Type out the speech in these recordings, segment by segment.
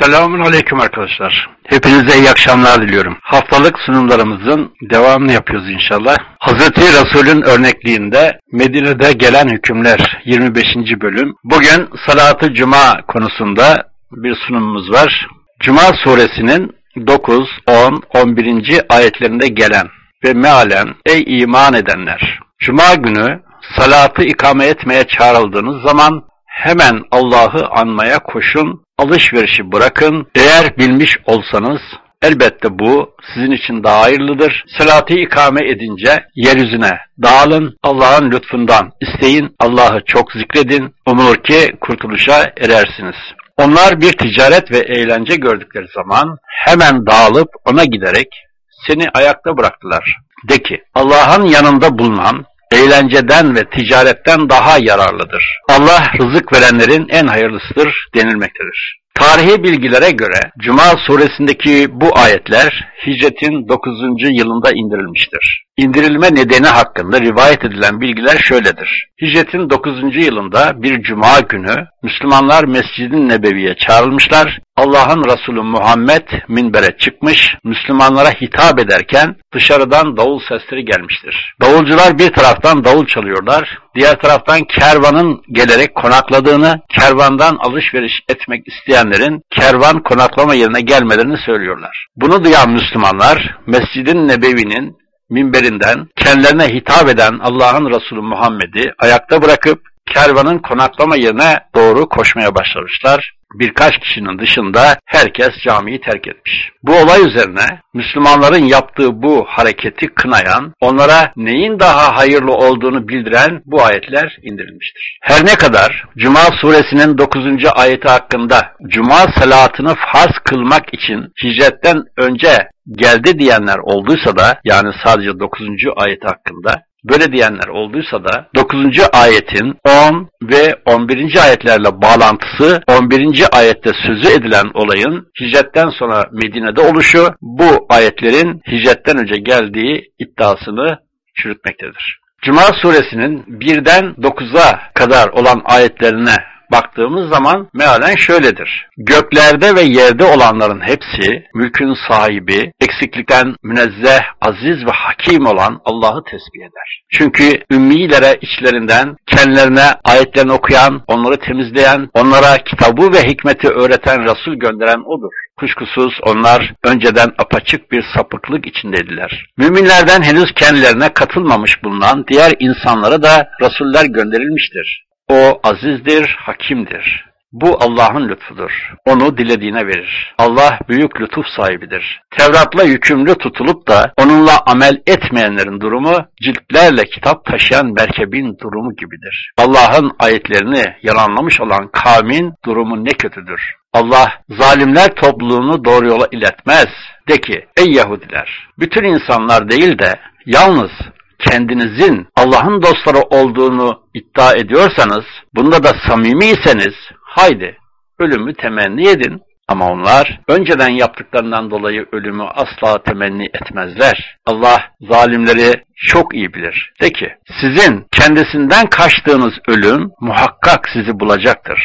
Selamun Aleyküm arkadaşlar. Hepinize iyi akşamlar diliyorum. Haftalık sunumlarımızın devamını yapıyoruz inşallah. Hazreti Resul'ün örnekliğinde Medine'de gelen hükümler 25. bölüm. Bugün salatı cuma konusunda bir sunumumuz var. Cuma suresinin 9, 10, 11. ayetlerinde gelen ve mealen ey iman edenler! Cuma günü salatı ikame etmeye çağrıldığınız zaman hemen Allah'ı anmaya koşun, alışverişi bırakın. Eğer bilmiş olsanız elbette bu sizin için daha hayırlıdır. Salatı ikame edince yeryüzüne dağılın, Allah'ın lütfundan isteyin, Allah'ı çok zikredin, umulur ki kurtuluşa erersiniz. Onlar bir ticaret ve eğlence gördükleri zaman hemen dağılıp ona giderek seni ayakta bıraktılar. De ki Allah'ın yanında bulunan eğlenceden ve ticaretten daha yararlıdır. Allah rızık verenlerin en hayırlısıdır denilmektedir. Tarihi bilgilere göre Cuma suresindeki bu ayetler hicretin 9. yılında indirilmiştir. İndirilme nedeni hakkında rivayet edilen bilgiler şöyledir. Hicretin 9. yılında bir cuma günü Müslümanlar Mescid-i Nebevi'ye çağrılmışlar. Allah'ın Resulü Muhammed minbere çıkmış, Müslümanlara hitap ederken dışarıdan davul sesleri gelmiştir. Davulcular bir taraftan davul çalıyorlar, diğer taraftan kervanın gelerek konakladığını, kervandan alışveriş etmek isteyenlerin kervan konaklama yerine gelmelerini söylüyorlar. Bunu duyan Müslümanlar Mescid-i Nebevi'nin minberinden kendilerine hitap eden Allah'ın Resulü Muhammed'i ayakta bırakıp kervanın konaklama yerine doğru koşmaya başlamışlar birkaç kişinin dışında herkes camiyi terk etmiş. Bu olay üzerine Müslümanların yaptığı bu hareketi kınayan, onlara neyin daha hayırlı olduğunu bildiren bu ayetler indirilmiştir. Her ne kadar Cuma suresinin 9. ayeti hakkında Cuma salatını farz kılmak için hicretten önce geldi diyenler olduysa da yani sadece 9. ayet hakkında Böyle diyenler olduysa da 9. ayetin 10 ve 11. ayetlerle bağlantısı 11. ayette sözü edilen olayın hicretten sonra Medine'de oluşu bu ayetlerin hicretten önce geldiği iddiasını çürütmektedir. Cuma suresinin birden 9'a kadar olan ayetlerine baktığımız zaman mealen şöyledir. Göklerde ve yerde olanların hepsi mülkün sahibi, eksiklikten münezzeh, aziz ve hakim olan Allah'ı tesbih eder. Çünkü ümmilere içlerinden kendilerine ayetlerini okuyan, onları temizleyen, onlara kitabı ve hikmeti öğreten Resul gönderen O'dur. Kuşkusuz onlar önceden apaçık bir sapıklık içindeydiler. Müminlerden henüz kendilerine katılmamış bulunan diğer insanlara da Resuller gönderilmiştir. O azizdir, hakimdir. Bu Allah'ın lütfudur. Onu dilediğine verir. Allah büyük lütuf sahibidir. Tevrat'la yükümlü tutulup da onunla amel etmeyenlerin durumu ciltlerle kitap taşıyan merkebin durumu gibidir. Allah'ın ayetlerini yalanlamış olan kavmin durumu ne kötüdür. Allah zalimler topluluğunu doğru yola iletmez. De ki ey Yahudiler bütün insanlar değil de yalnız kendinizin Allah'ın dostları olduğunu iddia ediyorsanız, bunda da samimiyseniz, haydi ölümü temenni edin. Ama onlar önceden yaptıklarından dolayı ölümü asla temenni etmezler. Allah zalimleri çok iyi bilir. De ki, sizin kendisinden kaçtığınız ölüm muhakkak sizi bulacaktır.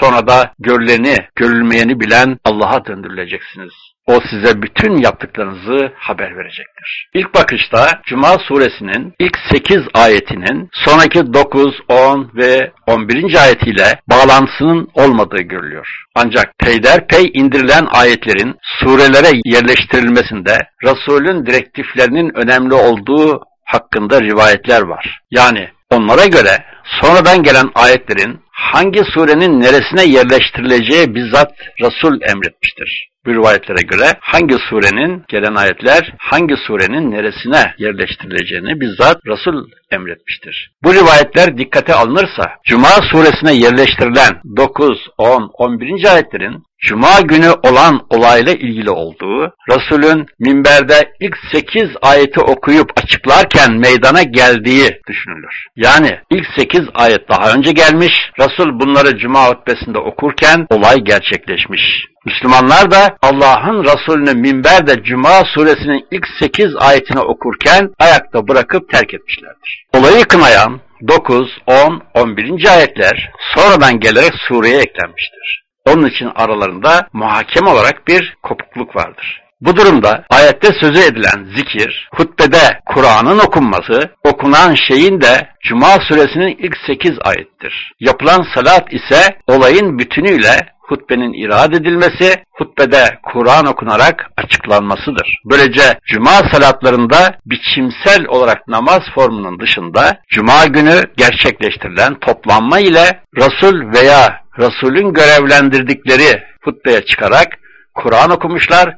Sonra da görüleni, görülmeyeni bilen Allah'a döndürüleceksiniz. O size bütün yaptıklarınızı haber verecektir. İlk bakışta Cuma suresinin ilk 8 ayetinin sonraki 9, 10 ve 11. ayetiyle bağlantısının olmadığı görülüyor. Ancak peyderpey indirilen ayetlerin surelere yerleştirilmesinde Resulün direktiflerinin önemli olduğu hakkında rivayetler var. Yani onlara göre sonradan gelen ayetlerin hangi surenin neresine yerleştirileceği bizzat Resul emretmiştir. Bu rivayetlere göre hangi surenin gelen ayetler hangi surenin neresine yerleştirileceğini bizzat Resul emretmiştir. Bu rivayetler dikkate alınırsa Cuma suresine yerleştirilen 9, 10, 11. ayetlerin Cuma günü olan olayla ilgili olduğu, Resulün minberde ilk 8 ayeti okuyup açıklarken meydana geldiği düşünülür. Yani ilk 8 ayet daha önce gelmiş, Resul bunları Cuma hutbesinde okurken olay gerçekleşmiş. Müslümanlar da Allah'ın Resulünü minberde Cuma suresinin ilk 8 ayetini okurken ayakta bırakıp terk etmişlerdir. Olayı kınayan 9, 10, 11. ayetler sonradan gelerek sureye eklenmiştir. Onun için aralarında muhakeme olarak bir kopukluk vardır. Bu durumda ayette sözü edilen zikir, hutbede Kur'an'ın okunması, okunan şeyin de Cuma suresinin ilk sekiz ayettir. Yapılan salat ise olayın bütünüyle hutbenin irad edilmesi, hutbede Kur'an okunarak açıklanmasıdır. Böylece cuma salatlarında biçimsel olarak namaz formunun dışında cuma günü gerçekleştirilen toplanma ile Resul veya Resulün görevlendirdikleri hutbeye çıkarak Kur'an okumuşlar,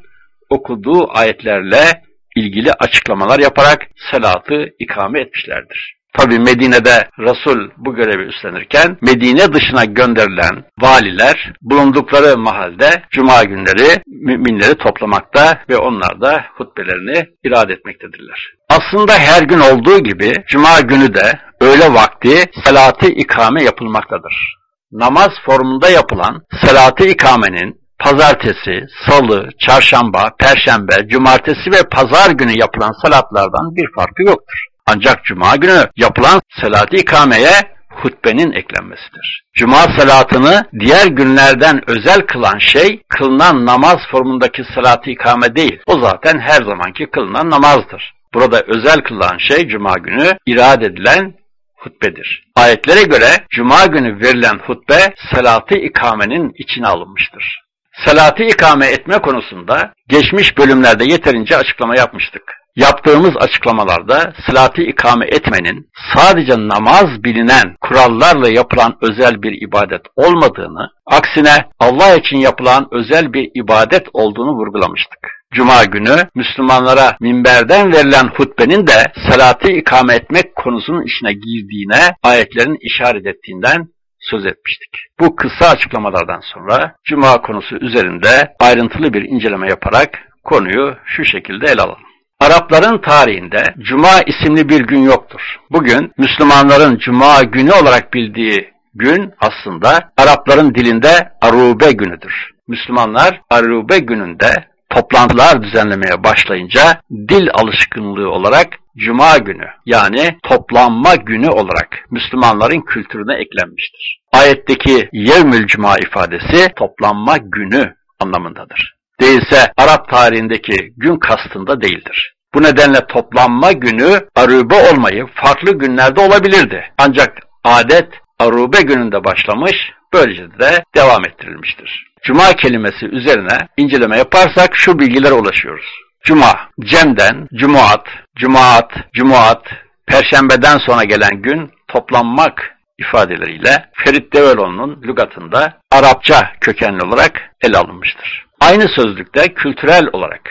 okuduğu ayetlerle ilgili açıklamalar yaparak salatı ikame etmişlerdir. Tabi Medine'de Resul bu görevi üstlenirken Medine dışına gönderilen valiler bulundukları mahalde cuma günleri müminleri toplamakta ve onlar da hutbelerini irade etmektedirler. Aslında her gün olduğu gibi cuma günü de öğle vakti salatı ikame yapılmaktadır. Namaz formunda yapılan salatı ikamenin pazartesi, salı, çarşamba, perşembe, cumartesi ve pazar günü yapılan salatlardan bir farkı yoktur. Ancak cuma günü yapılan salat-ı ikameye hutbenin eklenmesidir. Cuma salatını diğer günlerden özel kılan şey kılınan namaz formundaki salat-ı ikame değil. O zaten her zamanki kılınan namazdır. Burada özel kılan şey cuma günü irade edilen hutbedir. Ayetlere göre cuma günü verilen hutbe salat-ı ikamenin içine alınmıştır. Salatı ikame etme konusunda geçmiş bölümlerde yeterince açıklama yapmıştık. Yaptığımız açıklamalarda salatı ikame etmenin sadece namaz bilinen kurallarla yapılan özel bir ibadet olmadığını, aksine Allah için yapılan özel bir ibadet olduğunu vurgulamıştık. Cuma günü Müslümanlara minberden verilen hutbenin de salatı ikame etmek konusunun içine girdiğine ayetlerin işaret ettiğinden söz etmiştik. Bu kısa açıklamalardan sonra Cuma konusu üzerinde ayrıntılı bir inceleme yaparak konuyu şu şekilde ele alalım. Arapların tarihinde Cuma isimli bir gün yoktur. Bugün Müslümanların Cuma günü olarak bildiği gün aslında Arapların dilinde Arube günüdür. Müslümanlar Arube gününde toplantılar düzenlemeye başlayınca dil alışkınlığı olarak Cuma günü yani toplanma günü olarak Müslümanların kültürüne eklenmiştir. Ayetteki yevmül cuma ifadesi toplanma günü anlamındadır. Değilse Arap tarihindeki gün kastında değildir. Bu nedenle toplanma günü arube olmayı farklı günlerde olabilirdi. Ancak adet arube gününde başlamış, böylece de devam ettirilmiştir. Cuma kelimesi üzerine inceleme yaparsak şu bilgilere ulaşıyoruz. Cuma, cemden, cumuat, cumaat, cumuat, perşembeden sonra gelen gün toplanmak ifadeleriyle Ferit Develoğlu'nun lügatında Arapça kökenli olarak ele alınmıştır. Aynı sözlükte kültürel olarak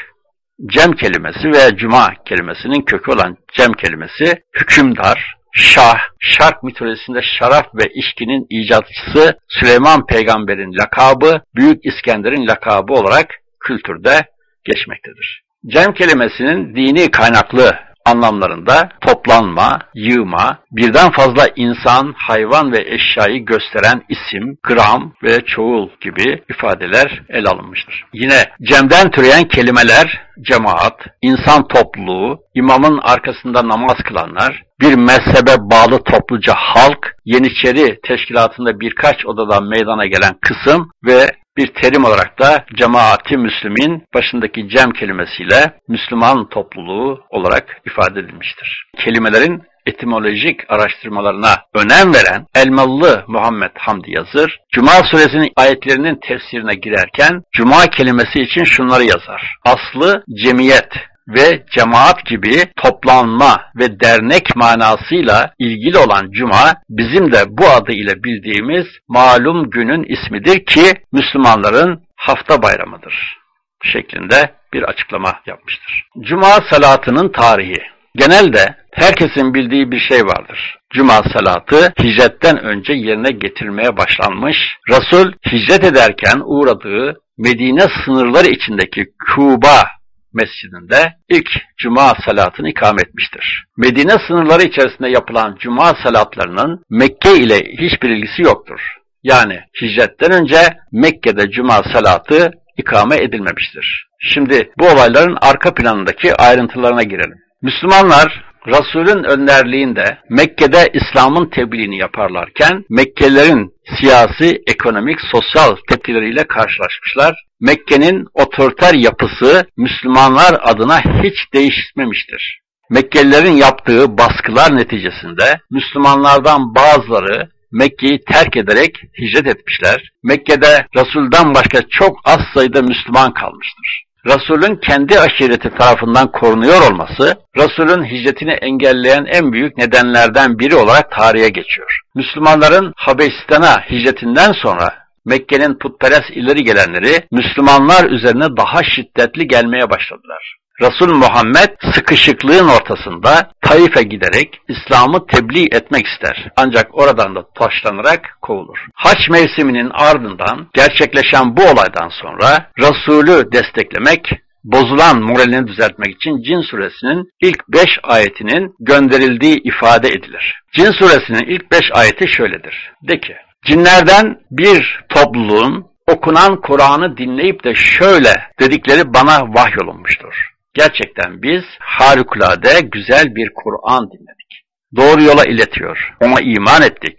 cem kelimesi ve cuma kelimesinin kökü olan cem kelimesi hükümdar, şah, şark mitolojisinde şaraf ve işkinin icatçısı Süleyman peygamberin lakabı, Büyük İskender'in lakabı olarak kültürde geçmektedir. Cem kelimesinin dini kaynaklı anlamlarında toplanma, yığma, birden fazla insan, hayvan ve eşyayı gösteren isim, gram ve çoğul gibi ifadeler ele alınmıştır. Yine cemden türeyen kelimeler, cemaat, insan topluluğu, imamın arkasında namaz kılanlar, bir mezhebe bağlı topluca halk, Yeniçeri teşkilatında birkaç odadan meydana gelen kısım ve bir terim olarak da cemaati Müslümin başındaki cem kelimesiyle Müslüman topluluğu olarak ifade edilmiştir. Kelimelerin etimolojik araştırmalarına önem veren Elmalı Muhammed Hamdi Yazır, Cuma suresinin ayetlerinin tefsirine girerken Cuma kelimesi için şunları yazar. Aslı cemiyet, ve cemaat gibi toplanma ve dernek manasıyla ilgili olan cuma bizim de bu adı ile bildiğimiz malum günün ismidir ki Müslümanların hafta bayramıdır şeklinde bir açıklama yapmıştır. Cuma salatının tarihi Genelde herkesin bildiği bir şey vardır. Cuma salatı hicretten önce yerine getirmeye başlanmış. Resul hicret ederken uğradığı Medine sınırları içindeki Kuba mescidinde ilk cuma salatını ikame etmiştir. Medine sınırları içerisinde yapılan cuma salatlarının Mekke ile hiçbir ilgisi yoktur. Yani hicretten önce Mekke'de cuma salatı ikame edilmemiştir. Şimdi bu olayların arka planındaki ayrıntılarına girelim. Müslümanlar Resul'ün önderliğinde Mekke'de İslam'ın tebliğini yaparlarken Mekkelilerin siyasi, ekonomik, sosyal tepkileriyle karşılaşmışlar. Mekke'nin otoriter yapısı Müslümanlar adına hiç değişmemiştir. Mekkelilerin yaptığı baskılar neticesinde Müslümanlardan bazıları Mekke'yi terk ederek hicret etmişler. Mekke'de Resul'den başka çok az sayıda Müslüman kalmıştır. Resul'ün kendi aşireti tarafından korunuyor olması, Resul'ün hicretini engelleyen en büyük nedenlerden biri olarak tarihe geçiyor. Müslümanların Habeşistan'a hicretinden sonra Mekke'nin putperest ileri gelenleri Müslümanlar üzerine daha şiddetli gelmeye başladılar. Resul Muhammed sıkışıklığın ortasında Taif'e giderek İslam'ı tebliğ etmek ister. Ancak oradan da taşlanarak kovulur. Haç mevsiminin ardından gerçekleşen bu olaydan sonra Resulü desteklemek bozulan moralini düzeltmek için Cin suresinin ilk beş ayetinin gönderildiği ifade edilir. Cin suresinin ilk beş ayeti şöyledir. De ki, cinlerden bir topluluğun okunan Kur'an'ı dinleyip de şöyle dedikleri bana vahyolunmuştur. Gerçekten biz harikulade güzel bir Kur'an dinledik. Doğru yola iletiyor. Ona iman ettik.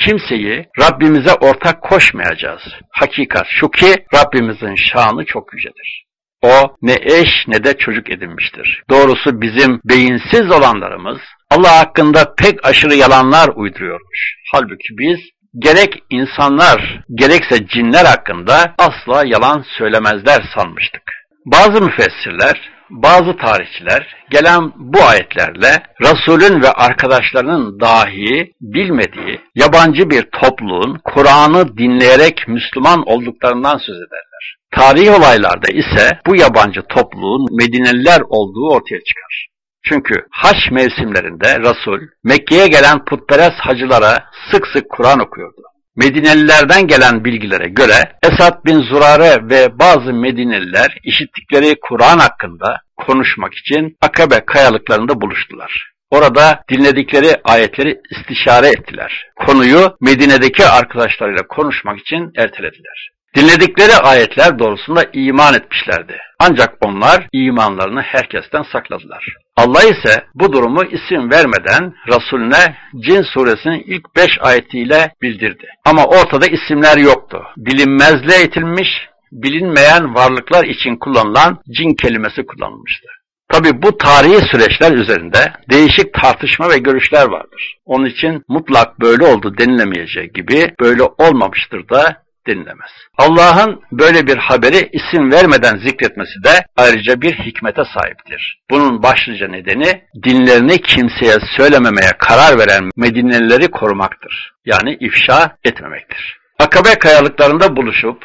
Kimseyi Rabbimize ortak koşmayacağız. Hakikat şu ki Rabbimizin şanı çok yücedir. O ne eş ne de çocuk edinmiştir. Doğrusu bizim beyinsiz olanlarımız Allah hakkında pek aşırı yalanlar uyduruyormuş. Halbuki biz gerek insanlar gerekse cinler hakkında asla yalan söylemezler sanmıştık. Bazı müfessirler bazı tarihçiler gelen bu ayetlerle Resulün ve arkadaşlarının dahi bilmediği yabancı bir topluluğun Kur'an'ı dinleyerek Müslüman olduklarından söz ederler. Tarihi olaylarda ise bu yabancı topluluğun Medineliler olduğu ortaya çıkar. Çünkü haç mevsimlerinde Resul Mekke'ye gelen putperest hacılara sık sık Kur'an okuyordu. Medinelilerden gelen bilgilere göre Esad bin Zurare ve bazı Medineliler işittikleri Kur'an hakkında konuşmak için Akabe kayalıklarında buluştular. Orada dinledikleri ayetleri istişare ettiler. Konuyu Medine'deki arkadaşlarıyla konuşmak için ertelediler. Dinledikleri ayetler doğrusunda iman etmişlerdi. Ancak onlar imanlarını herkesten sakladılar. Allah ise bu durumu isim vermeden Resulüne Cin suresinin ilk beş ayetiyle bildirdi. Ama ortada isimler yoktu. Bilinmezliğe itilmiş, bilinmeyen varlıklar için kullanılan cin kelimesi kullanılmıştı. Tabi bu tarihi süreçler üzerinde değişik tartışma ve görüşler vardır. Onun için mutlak böyle oldu denilemeyeceği gibi böyle olmamıştır da denilemez. Allah'ın böyle bir haberi isim vermeden zikretmesi de ayrıca bir hikmete sahiptir. Bunun başlıca nedeni dinlerini kimseye söylememeye karar veren Medinelileri korumaktır. Yani ifşa etmemektir. Akabe kayalıklarında buluşup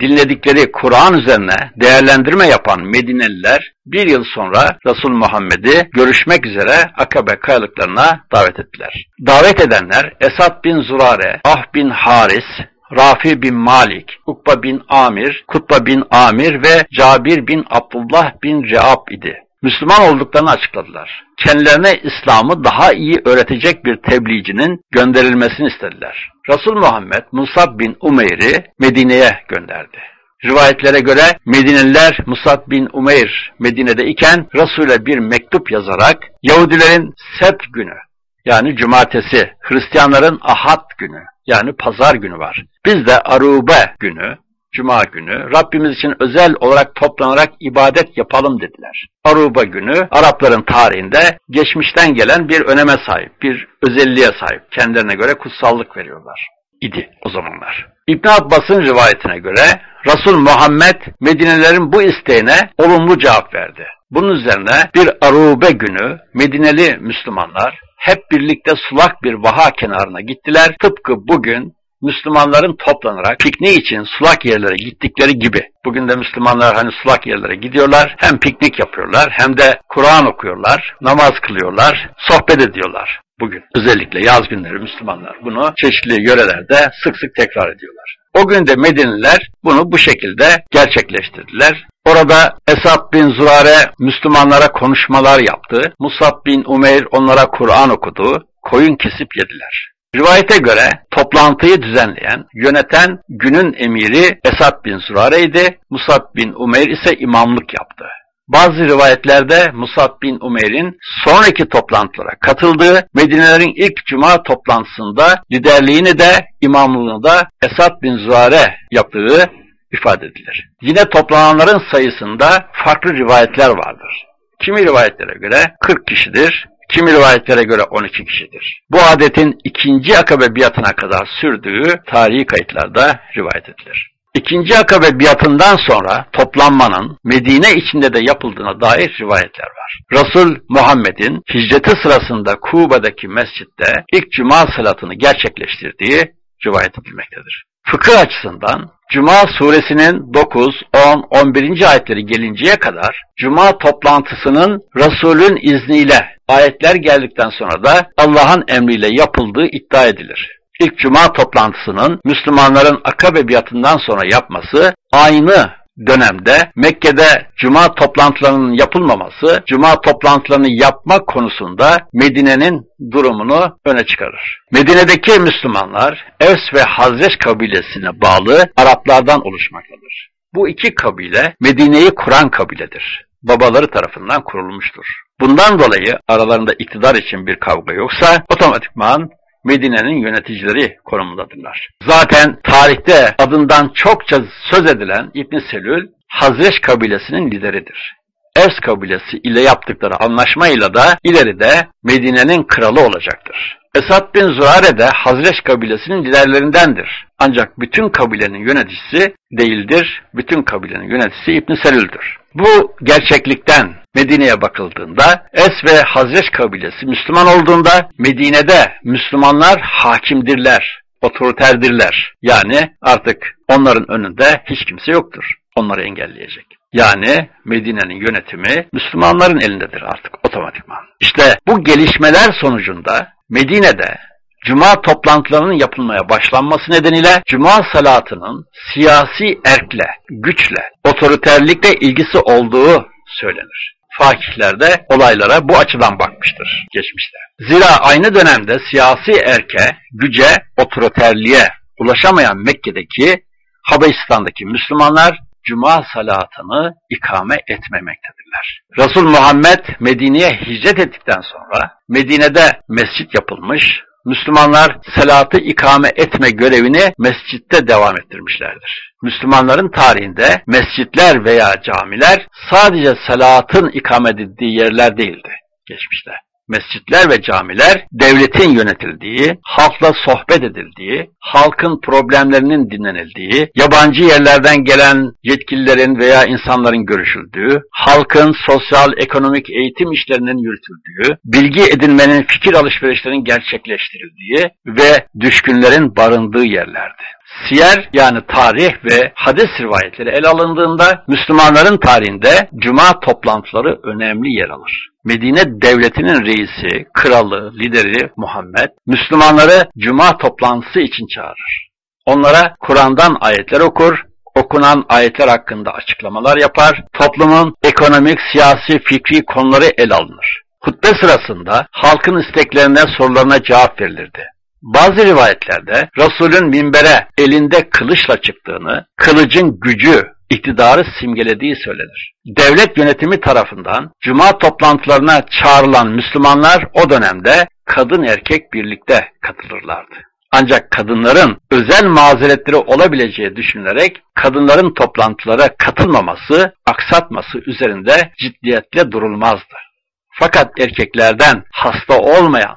dinledikleri Kur'an üzerine değerlendirme yapan Medineliler bir yıl sonra Resul Muhammed'i görüşmek üzere Akabe kayalıklarına davet ettiler. Davet edenler Esad bin Zurare, Ah bin Haris, Rafi bin Malik, Ukba bin Amir, Kutba bin Amir ve Cabir bin Abdullah bin Reab idi. Müslüman olduklarını açıkladılar. Kendilerine İslam'ı daha iyi öğretecek bir tebliğcinin gönderilmesini istediler. Resul Muhammed Musab bin Umeyr'i Medine'ye gönderdi. Rivayetlere göre Medineliler Musab bin Umeyr Medine'de iken Resul'e bir mektup yazarak Yahudilerin Sebt günü yani cumartesi, Hristiyanların ahad günü yani pazar günü var. Biz de Arube günü, Cuma günü Rabbimiz için özel olarak toplanarak ibadet yapalım dediler. Aruba günü Arapların tarihinde geçmişten gelen bir öneme sahip, bir özelliğe sahip. Kendilerine göre kutsallık veriyorlar. idi o zamanlar. İbn Abbas'ın rivayetine göre Resul Muhammed Medinelerin bu isteğine olumlu cevap verdi. Bunun üzerine bir Arube günü Medineli Müslümanlar hep birlikte sulak bir vaha kenarına gittiler. Tıpkı bugün Müslümanların toplanarak piknik için sulak yerlere gittikleri gibi. Bugün de Müslümanlar hani sulak yerlere gidiyorlar. Hem piknik yapıyorlar hem de Kur'an okuyorlar, namaz kılıyorlar, sohbet ediyorlar. Bugün özellikle yaz günleri Müslümanlar bunu çeşitli yörelerde sık sık tekrar ediyorlar. O gün de Medinliler bunu bu şekilde gerçekleştirdiler. Orada Esad bin Zurare Müslümanlara konuşmalar yaptı. Musab bin Umeyr onlara Kur'an okudu. Koyun kesip yediler. Rivayete göre toplantıyı düzenleyen, yöneten günün emiri Esad bin Zurare'ydi. Musab bin Umeyr ise imamlık yaptı. Bazı rivayetlerde Musab bin Umeyr'in sonraki toplantılara katıldığı, Medine'lerin ilk cuma toplantısında liderliğini de imamlığını da Esad bin Zuhare yaptığı ifade edilir. Yine toplananların sayısında farklı rivayetler vardır. Kimi rivayetlere göre 40 kişidir, kimi rivayetlere göre 12 kişidir. Bu adetin ikinci akabe biatına kadar sürdüğü tarihi kayıtlarda rivayet edilir. İkinci akabe biatından sonra toplanmanın Medine içinde de yapıldığına dair rivayetler var. Resul Muhammed'in hicreti sırasında Kuba'daki mescitte ilk cuma salatını gerçekleştirdiği rivayet edilmektedir. Fıkıh açısından Cuma suresinin 9, 10, 11. ayetleri gelinceye kadar Cuma toplantısının Resulün izniyle ayetler geldikten sonra da Allah'ın emriyle yapıldığı iddia edilir. İlk Cuma toplantısının Müslümanların Akabe biatından sonra yapması aynı dönemde Mekke'de cuma toplantılarının yapılmaması, cuma toplantılarını yapma konusunda Medine'nin durumunu öne çıkarır. Medine'deki Müslümanlar Evs ve Hazreç kabilesine bağlı Araplardan oluşmaktadır. Bu iki kabile Medine'yi kuran kabiledir. Babaları tarafından kurulmuştur. Bundan dolayı aralarında iktidar için bir kavga yoksa otomatikman Medine'nin yöneticileri konumundadırlar. Zaten tarihte adından çokça söz edilen İbn Selül, Hazreç kabilesinin lideridir. Evs kabilesi ile yaptıkları anlaşmayla da ileride Medine'nin kralı olacaktır. Esad bin Zühare de Hazreç kabilesinin liderlerindendir. Ancak bütün kabilenin yöneticisi değildir, bütün kabilenin yöneticisi İbn Selül'dür. Bu gerçeklikten Medine'ye bakıldığında Es ve Hazreç kabilesi Müslüman olduğunda Medine'de Müslümanlar hakimdirler, otoriterdirler. Yani artık onların önünde hiç kimse yoktur onları engelleyecek. Yani Medine'nin yönetimi Müslümanların elindedir artık otomatikman. İşte bu gelişmeler sonucunda Medine'de Cuma toplantılarının yapılmaya başlanması nedeniyle Cuma salatının siyasi erkle, güçle, otoriterlikle ilgisi olduğu söylenir. Fakihler de olaylara bu açıdan bakmıştır geçmişte. Zira aynı dönemde siyasi erke, güce, otoriterliğe ulaşamayan Mekke'deki Habeşistan'daki Müslümanlar Cuma salatını ikame etmemektedirler. Resul Muhammed Medine'ye hicret ettikten sonra Medine'de mescit yapılmış, Müslümanlar salatı ikame etme görevini mescitte devam ettirmişlerdir. Müslümanların tarihinde mescitler veya camiler sadece salatın ikame edildiği yerler değildi geçmişte mescitler ve camiler devletin yönetildiği, halkla sohbet edildiği, halkın problemlerinin dinlenildiği, yabancı yerlerden gelen yetkililerin veya insanların görüşüldüğü, halkın sosyal, ekonomik eğitim işlerinin yürütüldüğü, bilgi edinmenin, fikir alışverişlerinin gerçekleştirildiği ve düşkünlerin barındığı yerlerdi. Siyer yani tarih ve hadis rivayetleri ele alındığında Müslümanların tarihinde cuma toplantıları önemli yer alır. Medine devletinin reisi, kralı, lideri Muhammed, Müslümanları cuma toplantısı için çağırır. Onlara Kur'an'dan ayetler okur, okunan ayetler hakkında açıklamalar yapar, toplumun ekonomik, siyasi, fikri konuları ele alınır. Hutbe sırasında halkın isteklerine, sorularına cevap verilirdi. Bazı rivayetlerde Resulün minbere elinde kılıçla çıktığını, kılıcın gücü, iktidarı simgelediği söylenir. Devlet yönetimi tarafından cuma toplantılarına çağrılan Müslümanlar o dönemde kadın erkek birlikte katılırlardı. Ancak kadınların özel mazeretleri olabileceği düşünülerek kadınların toplantılara katılmaması, aksatması üzerinde ciddiyetle durulmazdı. Fakat erkeklerden hasta olmayan,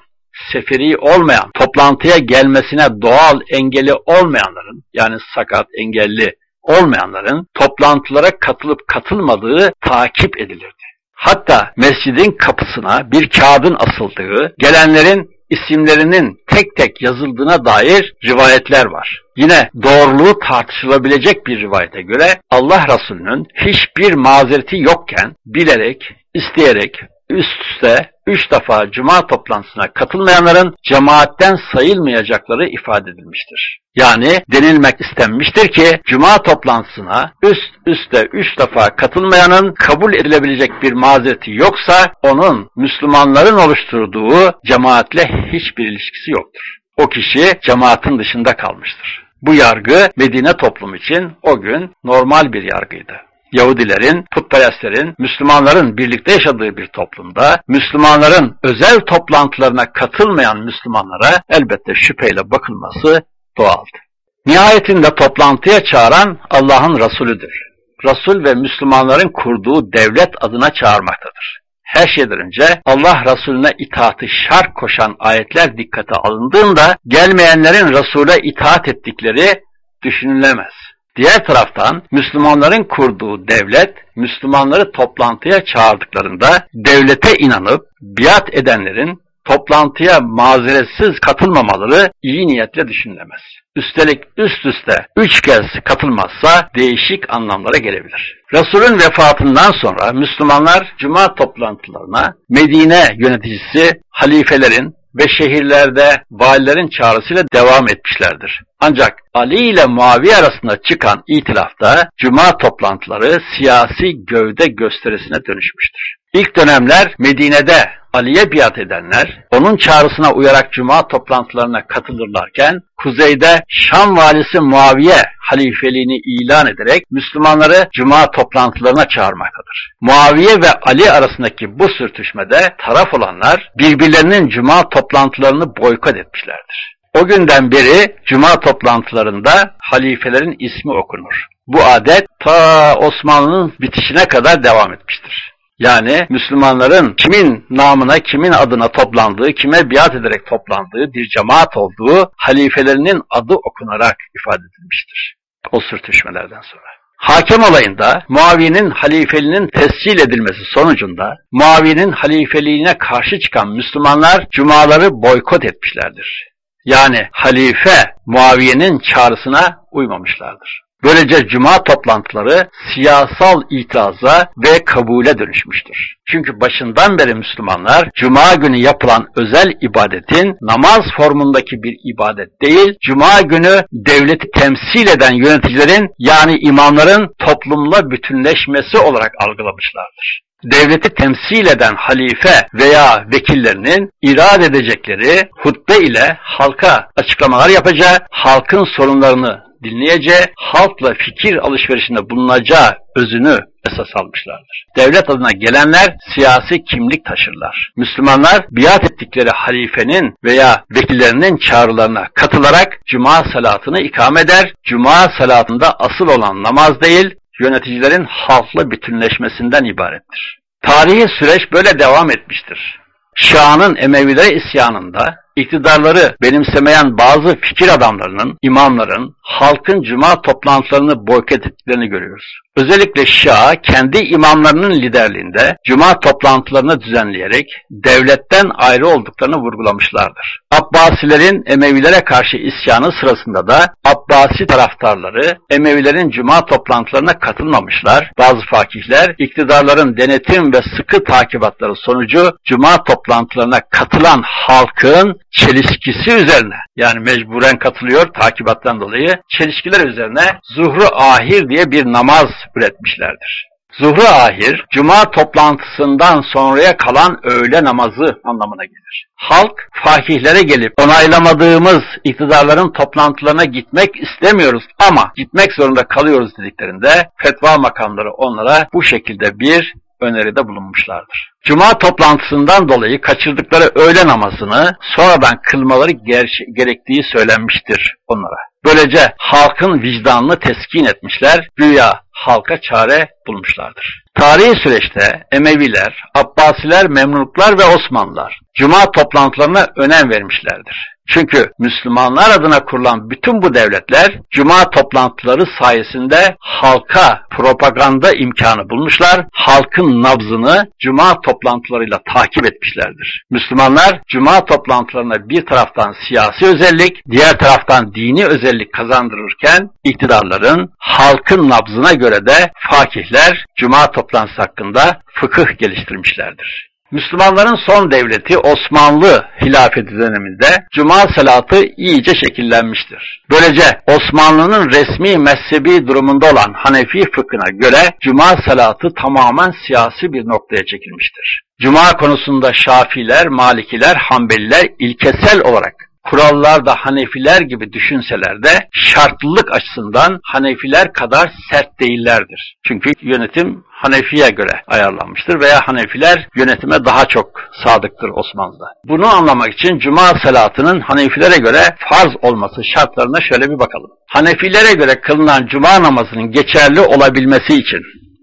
seferi olmayan, toplantıya gelmesine doğal engeli olmayanların yani sakat, engelli olmayanların toplantılara katılıp katılmadığı takip edilirdi. Hatta mescidin kapısına bir kağıdın asıldığı, gelenlerin isimlerinin tek tek yazıldığına dair rivayetler var. Yine doğruluğu tartışılabilecek bir rivayete göre Allah Resulü'nün hiçbir mazereti yokken bilerek, isteyerek üst üste üç defa cuma toplantısına katılmayanların cemaatten sayılmayacakları ifade edilmiştir. Yani denilmek istenmiştir ki cuma toplantısına üst üste üç defa katılmayanın kabul edilebilecek bir mazereti yoksa onun Müslümanların oluşturduğu cemaatle hiçbir ilişkisi yoktur. O kişi cemaatin dışında kalmıştır. Bu yargı Medine toplum için o gün normal bir yargıydı. Yahudilerin, putperestlerin, Müslümanların birlikte yaşadığı bir toplumda, Müslümanların özel toplantılarına katılmayan Müslümanlara elbette şüpheyle bakılması doğaldı. Nihayetinde toplantıya çağıran Allah'ın Resulüdür. Resul ve Müslümanların kurduğu devlet adına çağırmaktadır. Her şeyden önce Allah Resulüne itaati şart koşan ayetler dikkate alındığında gelmeyenlerin Resul'e itaat ettikleri düşünülemez. Diğer taraftan Müslümanların kurduğu devlet, Müslümanları toplantıya çağırdıklarında devlete inanıp biat edenlerin toplantıya mazeretsiz katılmamaları iyi niyetle düşünülemez. Üstelik üst üste üç kez katılmazsa değişik anlamlara gelebilir. Resulün vefatından sonra Müslümanlar cuma toplantılarına Medine yöneticisi halifelerin ve şehirlerde valilerin çağrısıyla devam etmişlerdir. Ancak Ali ile Muaviye arasında çıkan itilafta cuma toplantıları siyasi gövde gösterisine dönüşmüştür. İlk dönemler Medine'de Ali'ye biat edenler, onun çağrısına uyarak cuma toplantılarına katılırlarken, kuzeyde Şam valisi Muaviye halifeliğini ilan ederek Müslümanları cuma toplantılarına çağırmaktadır. Muaviye ve Ali arasındaki bu sürtüşmede taraf olanlar birbirlerinin cuma toplantılarını boykot etmişlerdir. O günden beri cuma toplantılarında halifelerin ismi okunur. Bu adet ta Osmanlı'nın bitişine kadar devam etmiştir. Yani Müslümanların kimin namına, kimin adına toplandığı, kime biat ederek toplandığı bir cemaat olduğu halifelerinin adı okunarak ifade edilmiştir. O sürtüşmelerden sonra. Hakem olayında Muaviye'nin halifeliğinin tescil edilmesi sonucunda Muaviye'nin halifeliğine karşı çıkan Müslümanlar cumaları boykot etmişlerdir. Yani halife Muaviye'nin çağrısına uymamışlardır. Böylece cuma toplantıları siyasal itiraza ve kabule dönüşmüştür. Çünkü başından beri Müslümanlar cuma günü yapılan özel ibadetin namaz formundaki bir ibadet değil, cuma günü devleti temsil eden yöneticilerin yani imamların toplumla bütünleşmesi olarak algılamışlardır devleti temsil eden halife veya vekillerinin irade edecekleri hutbe ile halka açıklamalar yapacağı, halkın sorunlarını dinleyeceği, halkla fikir alışverişinde bulunacağı özünü esas almışlardır. Devlet adına gelenler siyasi kimlik taşırlar. Müslümanlar biat ettikleri halifenin veya vekillerinin çağrılarına katılarak cuma salatını ikame eder. Cuma salatında asıl olan namaz değil, yöneticilerin halkla bütünleşmesinden ibarettir. Tarihi süreç böyle devam etmiştir. Şah'ın Emevilere isyanında iktidarları benimsemeyen bazı fikir adamlarının, imamların halkın cuma toplantılarını boykot ettiklerini görüyoruz. Özellikle Şia kendi imamlarının liderliğinde cuma toplantılarını düzenleyerek devletten ayrı olduklarını vurgulamışlardır. Abbasilerin Emevilere karşı isyanı sırasında da Abbasi taraftarları Emevilerin cuma toplantılarına katılmamışlar. Bazı fakihler iktidarların denetim ve sıkı takibatları sonucu cuma toplantılarına katılan halkın çelişkisi üzerine yani mecburen katılıyor takibattan dolayı çelişkiler üzerine zuhru ahir diye bir namaz üretmişlerdir. Zuhru ahir, cuma toplantısından sonraya kalan öğle namazı anlamına gelir. Halk, fakihlere gelip onaylamadığımız iktidarların toplantılarına gitmek istemiyoruz ama gitmek zorunda kalıyoruz dediklerinde fetva makamları onlara bu şekilde bir öneride bulunmuşlardır. Cuma toplantısından dolayı kaçırdıkları öğle namazını sonradan kılmaları gerektiği söylenmiştir onlara. Böylece halkın vicdanını teskin etmişler, güya halka çare bulmuşlardır. Tarihi süreçte Emeviler, Abbasiler, Memluklar ve Osmanlılar Cuma toplantılarına önem vermişlerdir. Çünkü Müslümanlar adına kurulan bütün bu devletler cuma toplantıları sayesinde halka propaganda imkanı bulmuşlar, halkın nabzını cuma toplantılarıyla takip etmişlerdir. Müslümanlar cuma toplantılarına bir taraftan siyasi özellik, diğer taraftan dini özellik kazandırırken iktidarların halkın nabzına göre de fakihler cuma toplantısı hakkında fıkıh geliştirmişlerdir. Müslümanların son devleti Osmanlı hilafeti döneminde cuma salatı iyice şekillenmiştir. Böylece Osmanlı'nın resmi mezhebi durumunda olan Hanefi fıkhına göre cuma salatı tamamen siyasi bir noktaya çekilmiştir. Cuma konusunda Şafiler, Malikiler, Hanbeliler ilkesel olarak kurallar da Hanefiler gibi düşünseler de şartlılık açısından Hanefiler kadar sert değillerdir. Çünkü yönetim Hanefi'ye göre ayarlanmıştır veya Hanefiler yönetime daha çok sadıktır Osmanlı'da. Bunu anlamak için Cuma salatının Hanefilere göre farz olması şartlarına şöyle bir bakalım. Hanefilere göre kılınan Cuma namazının geçerli olabilmesi için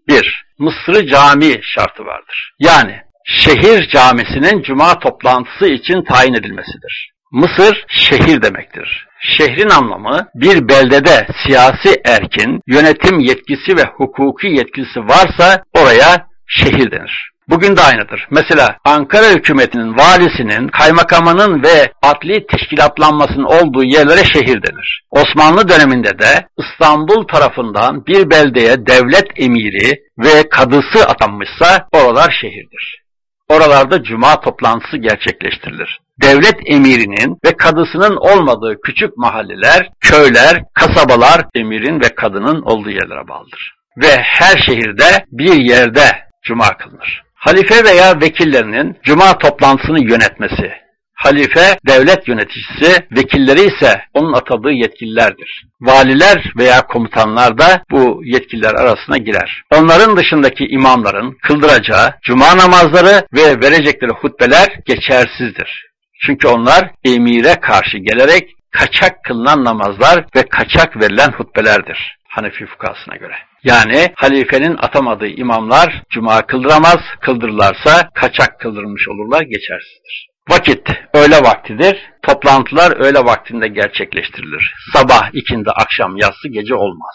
bir, Mısır'ı cami şartı vardır. Yani şehir camisinin cuma toplantısı için tayin edilmesidir. Mısır şehir demektir. Şehrin anlamı bir beldede siyasi erkin yönetim yetkisi ve hukuki yetkisi varsa oraya şehir denir. Bugün de aynıdır. Mesela Ankara hükümetinin, valisinin, kaymakamının ve adli teşkilatlanmasının olduğu yerlere şehir denir. Osmanlı döneminde de İstanbul tarafından bir beldeye devlet emiri ve kadısı atanmışsa oralar şehirdir. Oralarda cuma toplantısı gerçekleştirilir. Devlet emirinin ve kadısının olmadığı küçük mahalleler, köyler, kasabalar emirin ve kadının olduğu yerlere bağlıdır. Ve her şehirde bir yerde cuma kılınır. Halife veya vekillerinin cuma toplantısını yönetmesi, halife devlet yöneticisi, vekilleri ise onun atadığı yetkililerdir. Valiler veya komutanlar da bu yetkililer arasına girer. Onların dışındaki imamların kıldıracağı cuma namazları ve verecekleri hutbeler geçersizdir. Çünkü onlar emire karşı gelerek kaçak kılınan namazlar ve kaçak verilen hutbelerdir. Hanefi fukasına göre. Yani halifenin atamadığı imamlar cuma kıldıramaz, kıldırırlarsa kaçak kıldırılmış olurlar, geçersizdir. Vakit öğle vaktidir. Toplantılar öğle vaktinde gerçekleştirilir. Sabah, ikindi, akşam, yatsı, gece olmaz.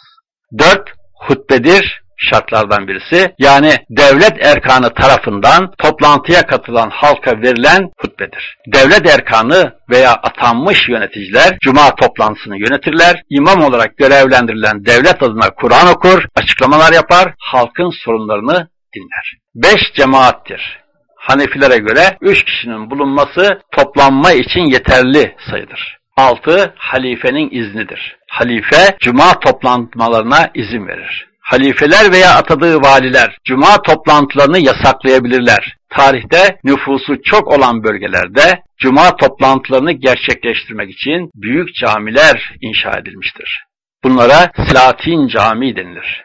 Dört, hutbedir şartlardan birisi. Yani devlet erkanı tarafından toplantıya katılan halka verilen hutbedir. Devlet erkanı veya atanmış yöneticiler cuma toplantısını yönetirler. İmam olarak görevlendirilen devlet adına Kur'an okur, açıklamalar yapar, halkın sorunlarını dinler. Beş cemaattir. Hanefilere göre üç kişinin bulunması toplanma için yeterli sayıdır. Altı, halifenin iznidir. Halife, cuma toplantılarına izin verir. Halifeler veya atadığı valiler cuma toplantılarını yasaklayabilirler. Tarihte nüfusu çok olan bölgelerde cuma toplantılarını gerçekleştirmek için büyük camiler inşa edilmiştir. Bunlara Selatin Cami denilir.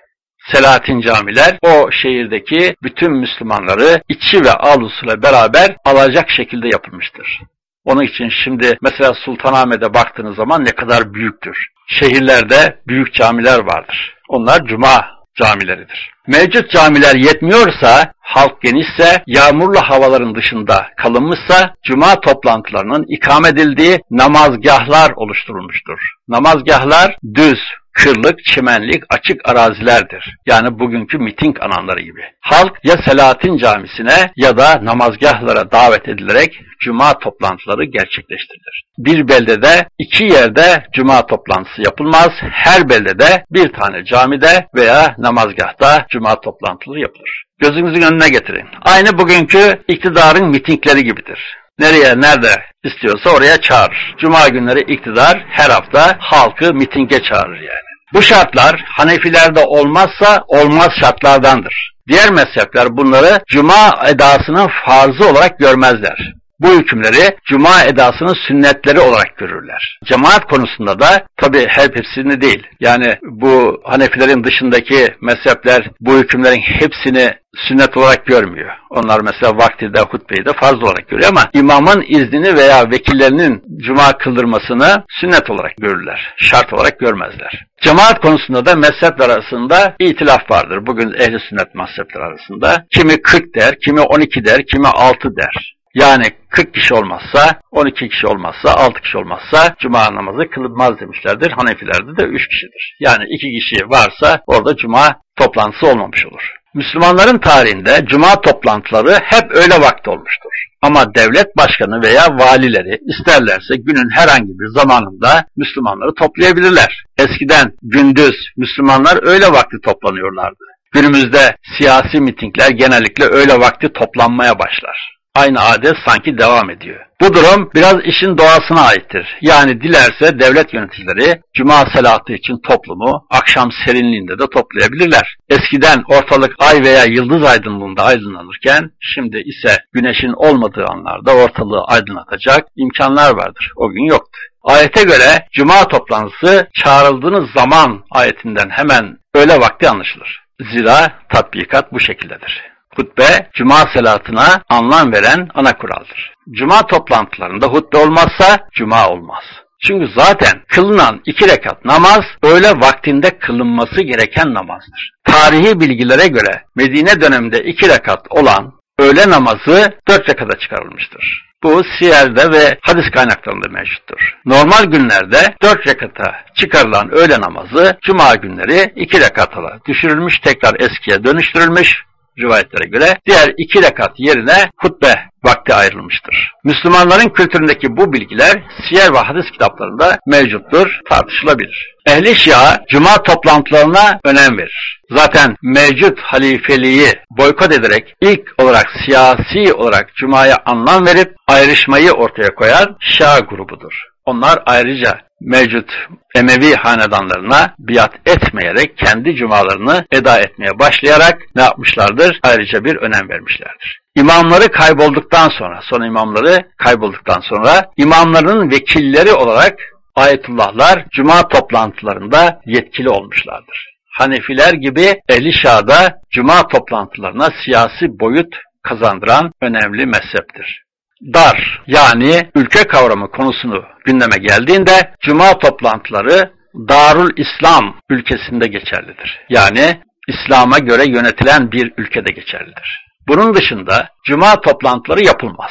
Selahattin camiler o şehirdeki bütün Müslümanları içi ve avlusuyla beraber alacak şekilde yapılmıştır. Onun için şimdi mesela Sultanahmet'e baktığınız zaman ne kadar büyüktür. Şehirlerde büyük camiler vardır. Onlar cuma camileridir. Mevcut camiler yetmiyorsa, halk genişse, yağmurlu havaların dışında kalınmışsa, cuma toplantılarının ikame edildiği namazgahlar oluşturulmuştur. Namazgahlar düz, kırlık, çimenlik, açık arazilerdir. Yani bugünkü miting alanları gibi. Halk ya Selahattin Camisi'ne ya da namazgahlara davet edilerek cuma toplantıları gerçekleştirilir. Bir beldede iki yerde cuma toplantısı yapılmaz. Her beldede bir tane camide veya namazgahta cuma toplantıları yapılır. Gözünüzün önüne getirin. Aynı bugünkü iktidarın mitingleri gibidir. Nereye, nerede istiyorsa oraya çağırır. Cuma günleri iktidar her hafta halkı mitinge çağırır yani. Bu şartlar Hanefilerde olmazsa olmaz şartlardandır. Diğer mezhepler bunları cuma edasının farzı olarak görmezler. Bu hükümleri cuma edasının sünnetleri olarak görürler. Cemaat konusunda da tabi her hepsini değil. Yani bu Hanefilerin dışındaki mezhepler bu hükümlerin hepsini sünnet olarak görmüyor. Onlar mesela vaktide hutbeyi de farz olarak görüyor ama imamın iznini veya vekillerinin cuma kıldırmasını sünnet olarak görürler. Şart olarak görmezler. Cemaat konusunda da mezhepler arasında itilaf vardır. Bugün ehli sünnet mezhepler arasında. Kimi 40 der, kimi 12 der, kimi 6 der. Yani 40 kişi olmazsa, 12 kişi olmazsa, 6 kişi olmazsa cuma namazı kılınmaz demişlerdir. Hanefilerde de 3 kişidir. Yani 2 kişi varsa orada cuma toplantısı olmamış olur. Müslümanların tarihinde cuma toplantıları hep öyle vakti olmuştur. Ama devlet başkanı veya valileri isterlerse günün herhangi bir zamanında Müslümanları toplayabilirler. Eskiden gündüz Müslümanlar öyle vakti toplanıyorlardı. Günümüzde siyasi mitingler genellikle öyle vakti toplanmaya başlar. Aynı adet sanki devam ediyor. Bu durum biraz işin doğasına aittir. Yani dilerse devlet yöneticileri cuma salatı için toplumu akşam serinliğinde de toplayabilirler. Eskiden ortalık ay veya yıldız aydınlığında aydınlanırken şimdi ise güneşin olmadığı anlarda ortalığı aydınlatacak imkanlar vardır. O gün yoktu. Ayete göre cuma toplantısı çağrıldığınız zaman ayetinden hemen öyle vakti anlaşılır. Zira tatbikat bu şekildedir. Hutbe, cuma salatına anlam veren ana kuraldır. Cuma toplantılarında hutbe olmazsa cuma olmaz. Çünkü zaten kılınan iki rekat namaz öyle vaktinde kılınması gereken namazdır. Tarihi bilgilere göre Medine döneminde iki rekat olan öğle namazı dört rekata çıkarılmıştır. Bu siyerde ve hadis kaynaklarında mevcuttur. Normal günlerde dört rekata çıkarılan öğle namazı cuma günleri iki rekata düşürülmüş, tekrar eskiye dönüştürülmüş rivayetlere göre diğer iki rekat yerine hutbe vakti ayrılmıştır. Müslümanların kültüründeki bu bilgiler siyer ve hadis kitaplarında mevcuttur, tartışılabilir. Ehli Şia cuma toplantılarına önem verir. Zaten mevcut halifeliği boykot ederek ilk olarak siyasi olarak cumaya anlam verip ayrışmayı ortaya koyan Şia grubudur. Onlar ayrıca mevcut Emevi hanedanlarına biat etmeyerek kendi cumalarını eda etmeye başlayarak ne yapmışlardır? Ayrıca bir önem vermişlerdir. İmamları kaybolduktan sonra, son imamları kaybolduktan sonra imamların vekilleri olarak ayetullahlar cuma toplantılarında yetkili olmuşlardır. Hanefiler gibi Ehli Şah'da cuma toplantılarına siyasi boyut kazandıran önemli mezheptir. Dar yani ülke kavramı konusunu gündeme geldiğinde cuma toplantıları Darul İslam ülkesinde geçerlidir. Yani İslam'a göre yönetilen bir ülkede geçerlidir. Bunun dışında cuma toplantıları yapılmaz.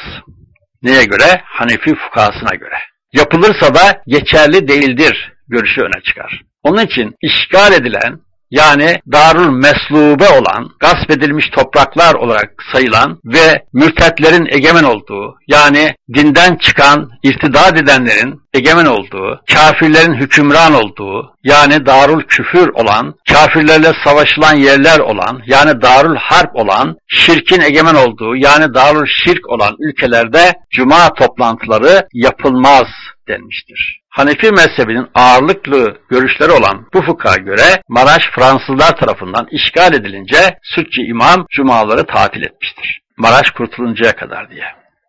Neye göre? Hanefi fukasına göre. Yapılırsa da geçerli değildir görüşü öne çıkar. Onun için işgal edilen yani darul meslube olan, gasp edilmiş topraklar olarak sayılan ve mürtetlerin egemen olduğu, yani dinden çıkan, irtidat edenlerin egemen olduğu, kafirlerin hükümran olduğu, yani darul küfür olan, kafirlerle savaşılan yerler olan, yani darul harp olan, şirkin egemen olduğu, yani darul şirk olan ülkelerde cuma toplantıları yapılmaz denmiştir. Hanefi mezhebinin ağırlıklı görüşleri olan bu fıkha göre Maraş Fransızlar tarafından işgal edilince Sütçü İmam cumaları tatil etmiştir. Maraş kurtuluncaya kadar diye.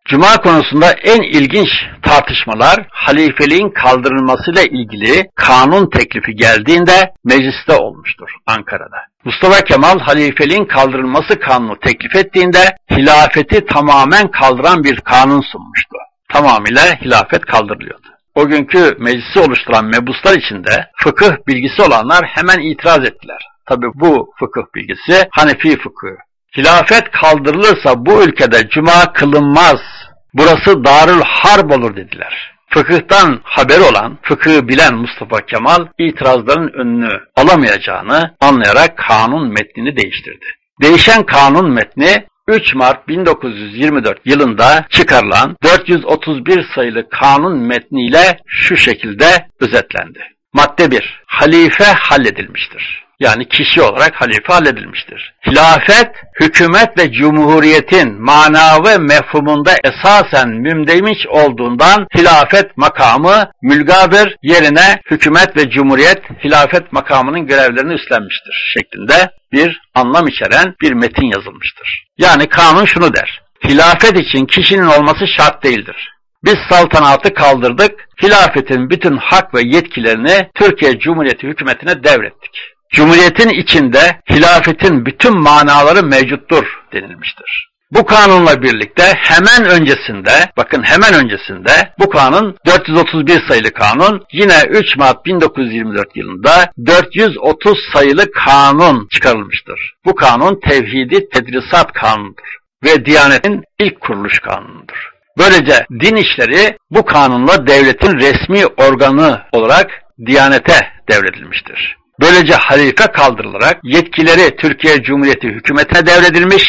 Cuma konusunda en ilginç tartışmalar halifeliğin kaldırılmasıyla ilgili kanun teklifi geldiğinde mecliste olmuştur Ankara'da. Mustafa Kemal halifeliğin kaldırılması kanunu teklif ettiğinde hilafeti tamamen kaldıran bir kanun sunmuştu. Tamamıyla hilafet kaldırılıyordu. O günkü meclisi oluşturan mebuslar içinde fıkıh bilgisi olanlar hemen itiraz ettiler. Tabi bu fıkıh bilgisi Hanefi fıkıhı. Hilafet kaldırılırsa bu ülkede cuma kılınmaz. Burası darül harp olur dediler. Fıkıhtan haber olan, fıkıhı bilen Mustafa Kemal itirazların önünü alamayacağını anlayarak kanun metnini değiştirdi. Değişen kanun metni 3 Mart 1924 yılında çıkarılan 431 sayılı kanun metniyle şu şekilde özetlendi. Madde 1. Halife halledilmiştir. Yani kişi olarak halife halledilmiştir. Hilafet, hükümet ve cumhuriyetin mana ve mefhumunda esasen mümdemiş olduğundan hilafet makamı mülgadır, yerine hükümet ve cumhuriyet hilafet makamının görevlerini üstlenmiştir şeklinde bir anlam içeren bir metin yazılmıştır. Yani kanun şunu der, hilafet için kişinin olması şart değildir. Biz saltanatı kaldırdık, hilafetin bütün hak ve yetkilerini Türkiye Cumhuriyeti hükümetine devrettik. Cumhuriyetin içinde hilafetin bütün manaları mevcuttur denilmiştir. Bu kanunla birlikte hemen öncesinde, bakın hemen öncesinde bu kanun 431 sayılı kanun yine 3 Mart 1924 yılında 430 sayılı kanun çıkarılmıştır. Bu kanun tevhidi tedrisat kanunudur ve Diyanet'in ilk kuruluş kanunudur. Böylece din işleri bu kanunla devletin resmi organı olarak Diyanet'e devredilmiştir. Böylece halife kaldırılarak yetkileri Türkiye Cumhuriyeti hükümetine devredilmiş,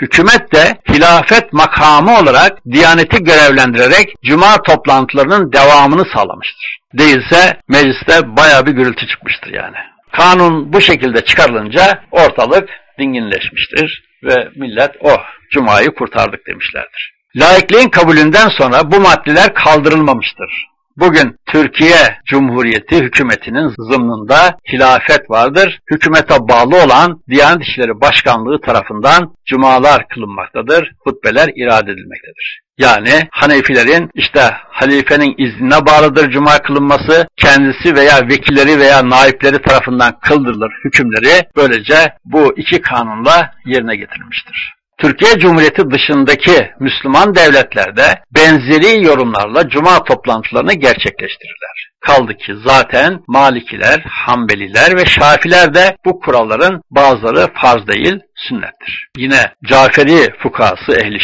hükümet de hilafet makamı olarak Diyaneti görevlendirerek cuma toplantılarının devamını sağlamıştır. Değilse mecliste baya bir gürültü çıkmıştır yani. Kanun bu şekilde çıkarılınca ortalık dinginleşmiştir ve millet oh cumayı kurtardık demişlerdir. Laikliğin kabulünden sonra bu maddeler kaldırılmamıştır. Bugün Türkiye Cumhuriyeti hükümetinin zımnında hilafet vardır. Hükümete bağlı olan Diyanet İşleri Başkanlığı tarafından cumalar kılınmaktadır, hutbeler irade edilmektedir. Yani Hanefilerin işte halifenin iznine bağlıdır cuma kılınması, kendisi veya vekilleri veya naipleri tarafından kıldırılır hükümleri böylece bu iki kanunla yerine getirilmiştir. Türkiye Cumhuriyeti dışındaki Müslüman devletlerde benzeri yorumlarla cuma toplantılarını gerçekleştirirler. Kaldı ki zaten Malikiler, Hanbeliler ve Şafiler de bu kuralların bazıları farz değil, sünnettir. Yine Caferi fukası ehli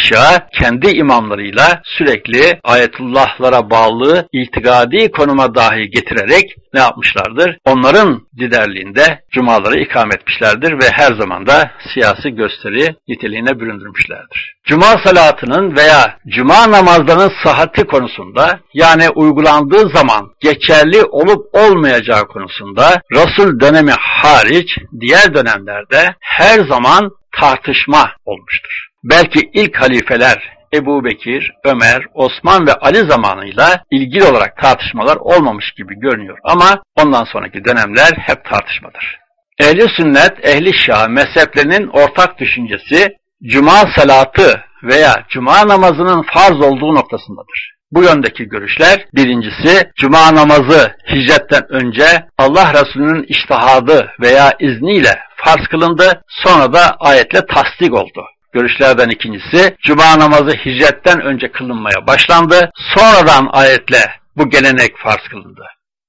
kendi imamlarıyla sürekli ayetullahlara bağlı itikadi konuma dahi getirerek ne yapmışlardır? Onların liderliğinde cumaları ikam etmişlerdir ve her zaman da siyasi gösteri niteliğine büründürmüşlerdir. Cuma salatının veya cuma namazlarının sıhhati konusunda yani uygulandığı zaman geçerli olup olmayacağı konusunda Resul dönemi hariç diğer dönemlerde her zaman tartışma olmuştur. Belki ilk halifeler Ebu Bekir, Ömer, Osman ve Ali zamanıyla ilgili olarak tartışmalar olmamış gibi görünüyor ama ondan sonraki dönemler hep tartışmadır. Ehli sünnet, ehli şah mezheplerinin ortak düşüncesi cuma salatı veya cuma namazının farz olduğu noktasındadır. Bu yöndeki görüşler birincisi cuma namazı hicretten önce Allah Resulü'nün iştihadı veya izniyle farz kılındı sonra da ayetle tasdik oldu. Görüşlerden ikincisi cuma namazı hicretten önce kılınmaya başlandı sonradan ayetle bu gelenek farz kılındı.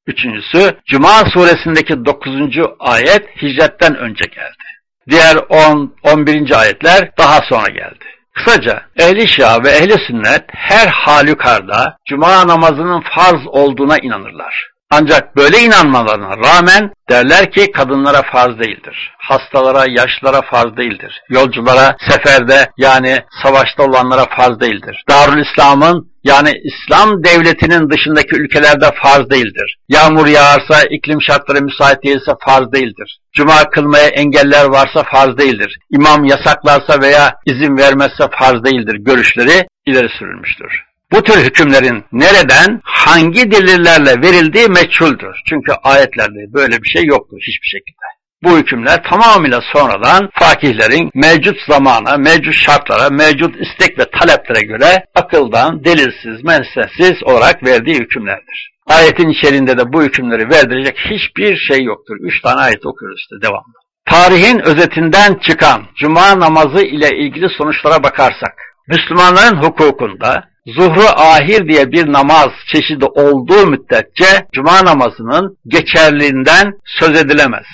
Üçüncüsü Cuma suresindeki 9. ayet hicretten önce geldi. Diğer 10, 11. ayetler daha sonra geldi. Kısaca ehli şia ve ehli sünnet her halükarda cuma namazının farz olduğuna inanırlar. Ancak böyle inanmalarına rağmen derler ki kadınlara farz değildir. Hastalara, yaşlılara farz değildir. Yolculara, seferde yani savaşta olanlara farz değildir. Darül İslam'ın yani İslam devletinin dışındaki ülkelerde farz değildir. Yağmur yağarsa, iklim şartları müsait değilse farz değildir. Cuma kılmaya engeller varsa farz değildir. İmam yasaklarsa veya izin vermezse farz değildir görüşleri ileri sürülmüştür. Bu tür hükümlerin nereden, hangi delillerle verildiği meçhuldür. Çünkü ayetlerde böyle bir şey yoktur hiçbir şekilde. Bu hükümler tamamıyla sonradan fakihlerin mevcut zamana, mevcut şartlara, mevcut istek ve taleplere göre akıldan, delilsiz, mensetsiz olarak verdiği hükümlerdir. Ayetin içerisinde de bu hükümleri verdirecek hiçbir şey yoktur. Üç tane ayet okuyoruz işte devamlı. Tarihin özetinden çıkan cuma namazı ile ilgili sonuçlara bakarsak, Müslümanların hukukunda zuhru ahir diye bir namaz çeşidi olduğu müddetçe cuma namazının geçerliğinden söz edilemez.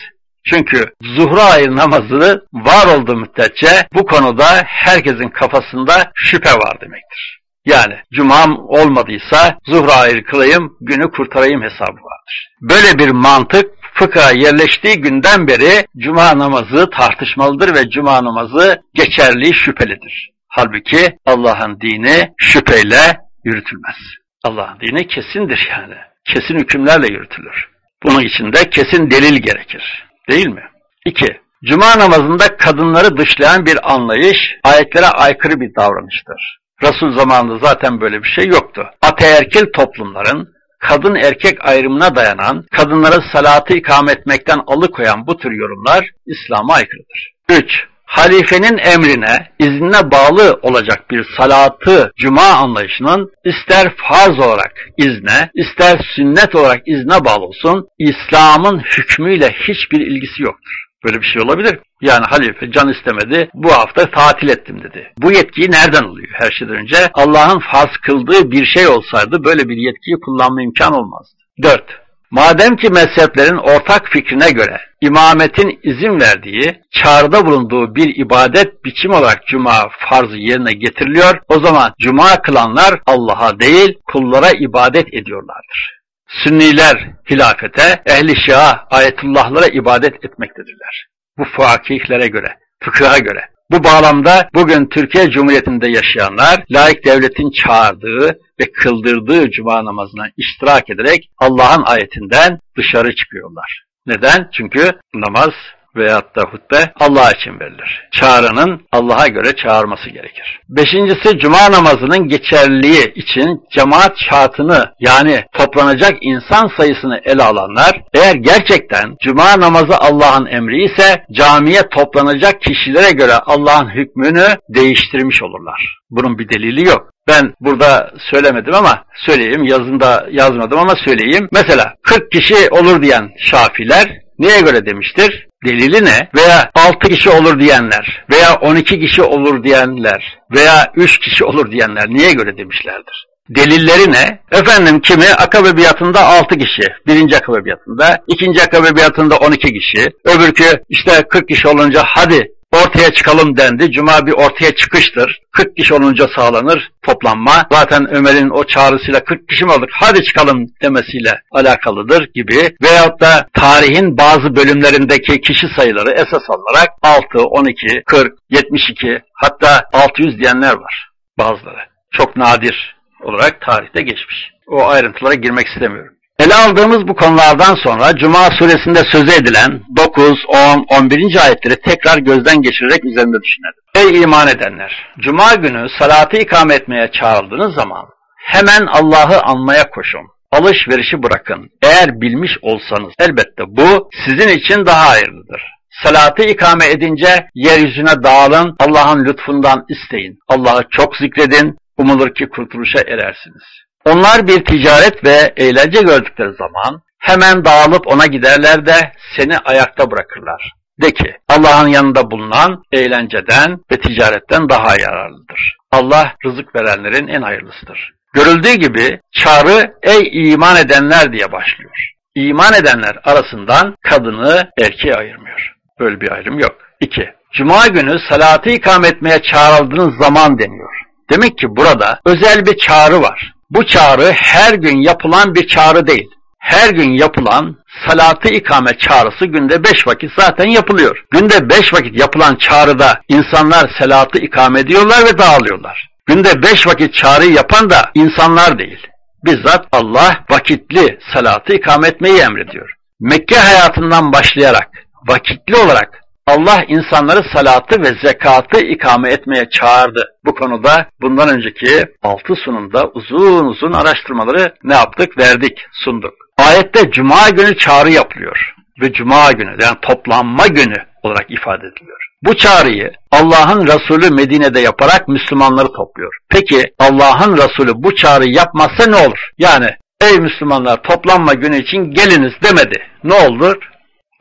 Çünkü zuhru ahir namazı var olduğu müddetçe bu konuda herkesin kafasında şüphe var demektir. Yani cumam olmadıysa zuhru ahir kılayım, günü kurtarayım hesabı vardır. Böyle bir mantık fıkha yerleştiği günden beri cuma namazı tartışmalıdır ve cuma namazı geçerli şüphelidir. Halbuki Allah'ın dini şüpheyle yürütülmez. Allah'ın dini kesindir yani. Kesin hükümlerle yürütülür. Bunun için de kesin delil gerekir. Değil mi? İki, Cuma namazında kadınları dışlayan bir anlayış ayetlere aykırı bir davranıştır. Resul zamanında zaten böyle bir şey yoktu. Ateerkil toplumların kadın erkek ayrımına dayanan, kadınları salatı ikame etmekten alıkoyan bu tür yorumlar İslam'a aykırıdır. 3 halifenin emrine, iznine bağlı olacak bir salatı cuma anlayışının ister farz olarak izne, ister sünnet olarak izne bağlı olsun, İslam'ın hükmüyle hiçbir ilgisi yoktur. Böyle bir şey olabilir. Yani halife can istemedi, bu hafta tatil ettim dedi. Bu yetkiyi nereden alıyor her şeyden önce? Allah'ın farz kıldığı bir şey olsaydı böyle bir yetkiyi kullanma imkan olmazdı. 4. Madem ki mezheplerin ortak fikrine göre imametin izin verdiği, çağrıda bulunduğu bir ibadet biçim olarak cuma farzı yerine getiriliyor, o zaman cuma kılanlar Allah'a değil kullara ibadet ediyorlardır. Sünniler hilafete, ehli şia ayetullahlara ibadet etmektedirler. Bu fakihlere göre, fıkıha göre. Bu bağlamda bugün Türkiye Cumhuriyeti'nde yaşayanlar laik devletin çağırdığı ve kıldırdığı cuma namazına iştirak ederek Allah'ın ayetinden dışarı çıkıyorlar. Neden? Çünkü namaz veyahut da hutbe Allah için verilir. Çağrının Allah'a göre çağırması gerekir. Beşincisi cuma namazının geçerliliği için cemaat şartını yani toplanacak insan sayısını ele alanlar eğer gerçekten cuma namazı Allah'ın emri ise camiye toplanacak kişilere göre Allah'ın hükmünü değiştirmiş olurlar. Bunun bir delili yok. Ben burada söylemedim ama söyleyeyim, yazında yazmadım ama söyleyeyim. Mesela 40 kişi olur diyen şafiler neye göre demiştir? Delili ne? Veya 6 kişi olur diyenler veya 12 kişi olur diyenler veya 3 kişi olur diyenler niye göre demişlerdir? Delilleri ne? Efendim kimi akabe biatında 6 kişi, birinci akabe biatında, ikinci akabe biatında 12 kişi, öbürkü işte 40 kişi olunca hadi ortaya çıkalım dendi. Cuma bir ortaya çıkıştır. 40 kişi olunca sağlanır toplanma. Zaten Ömer'in o çağrısıyla 40 kişi mi aldık hadi çıkalım demesiyle alakalıdır gibi. Veyahut da tarihin bazı bölümlerindeki kişi sayıları esas alarak 6, 12, 40, 72 hatta 600 diyenler var bazıları. Çok nadir olarak tarihte geçmiş. O ayrıntılara girmek istemiyorum. Ele aldığımız bu konulardan sonra Cuma suresinde söz edilen 9, 10, 11. ayetleri tekrar gözden geçirerek üzerinde düşünelim. Ey iman edenler! Cuma günü salatı ikame etmeye çağrıldığınız zaman hemen Allah'ı anmaya koşun. Alışverişi bırakın. Eğer bilmiş olsanız elbette bu sizin için daha hayırlıdır. Salatı ikame edince yeryüzüne dağılın, Allah'ın lütfundan isteyin. Allah'ı çok zikredin, umulur ki kurtuluşa erersiniz. Onlar bir ticaret ve eğlence gördükleri zaman hemen dağılıp ona giderler de seni ayakta bırakırlar. De ki Allah'ın yanında bulunan eğlenceden ve ticaretten daha yararlıdır. Allah rızık verenlerin en hayırlısıdır. Görüldüğü gibi çağrı ey iman edenler diye başlıyor. İman edenler arasından kadını erkeğe ayırmıyor. Böyle bir ayrım yok. 2. Cuma günü salatı ikam etmeye çağrıldığınız zaman deniyor. Demek ki burada özel bir çağrı var. Bu çağrı her gün yapılan bir çağrı değil. Her gün yapılan salatı ikame çağrısı günde beş vakit zaten yapılıyor. Günde beş vakit yapılan çağrıda insanlar salatı ikame ediyorlar ve dağılıyorlar. Günde beş vakit çağrıyı yapan da insanlar değil. Bizzat Allah vakitli salatı ikame etmeyi emrediyor. Mekke hayatından başlayarak vakitli olarak Allah insanları salatı ve zekatı ikame etmeye çağırdı. Bu konuda bundan önceki altı sunumda uzun uzun araştırmaları ne yaptık? Verdik, sunduk. Ayette cuma günü çağrı yapılıyor. Ve cuma günü yani toplanma günü olarak ifade ediliyor. Bu çağrıyı Allah'ın Resulü Medine'de yaparak Müslümanları topluyor. Peki Allah'ın Resulü bu çağrıyı yapmazsa ne olur? Yani ey Müslümanlar toplanma günü için geliniz demedi. Ne olur?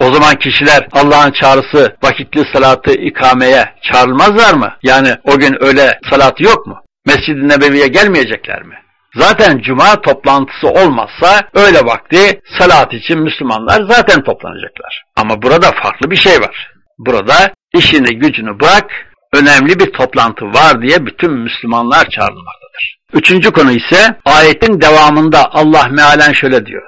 O zaman kişiler Allah'ın çağrısı vakitli salatı ikameye çağrılmazlar mı? Yani o gün öyle salatı yok mu? Mescid-i Nebevi'ye gelmeyecekler mi? Zaten cuma toplantısı olmazsa öyle vakti salat için Müslümanlar zaten toplanacaklar. Ama burada farklı bir şey var. Burada işini gücünü bırak, önemli bir toplantı var diye bütün Müslümanlar çağrılmaktadır. Üçüncü konu ise ayetin devamında Allah mealen şöyle diyor.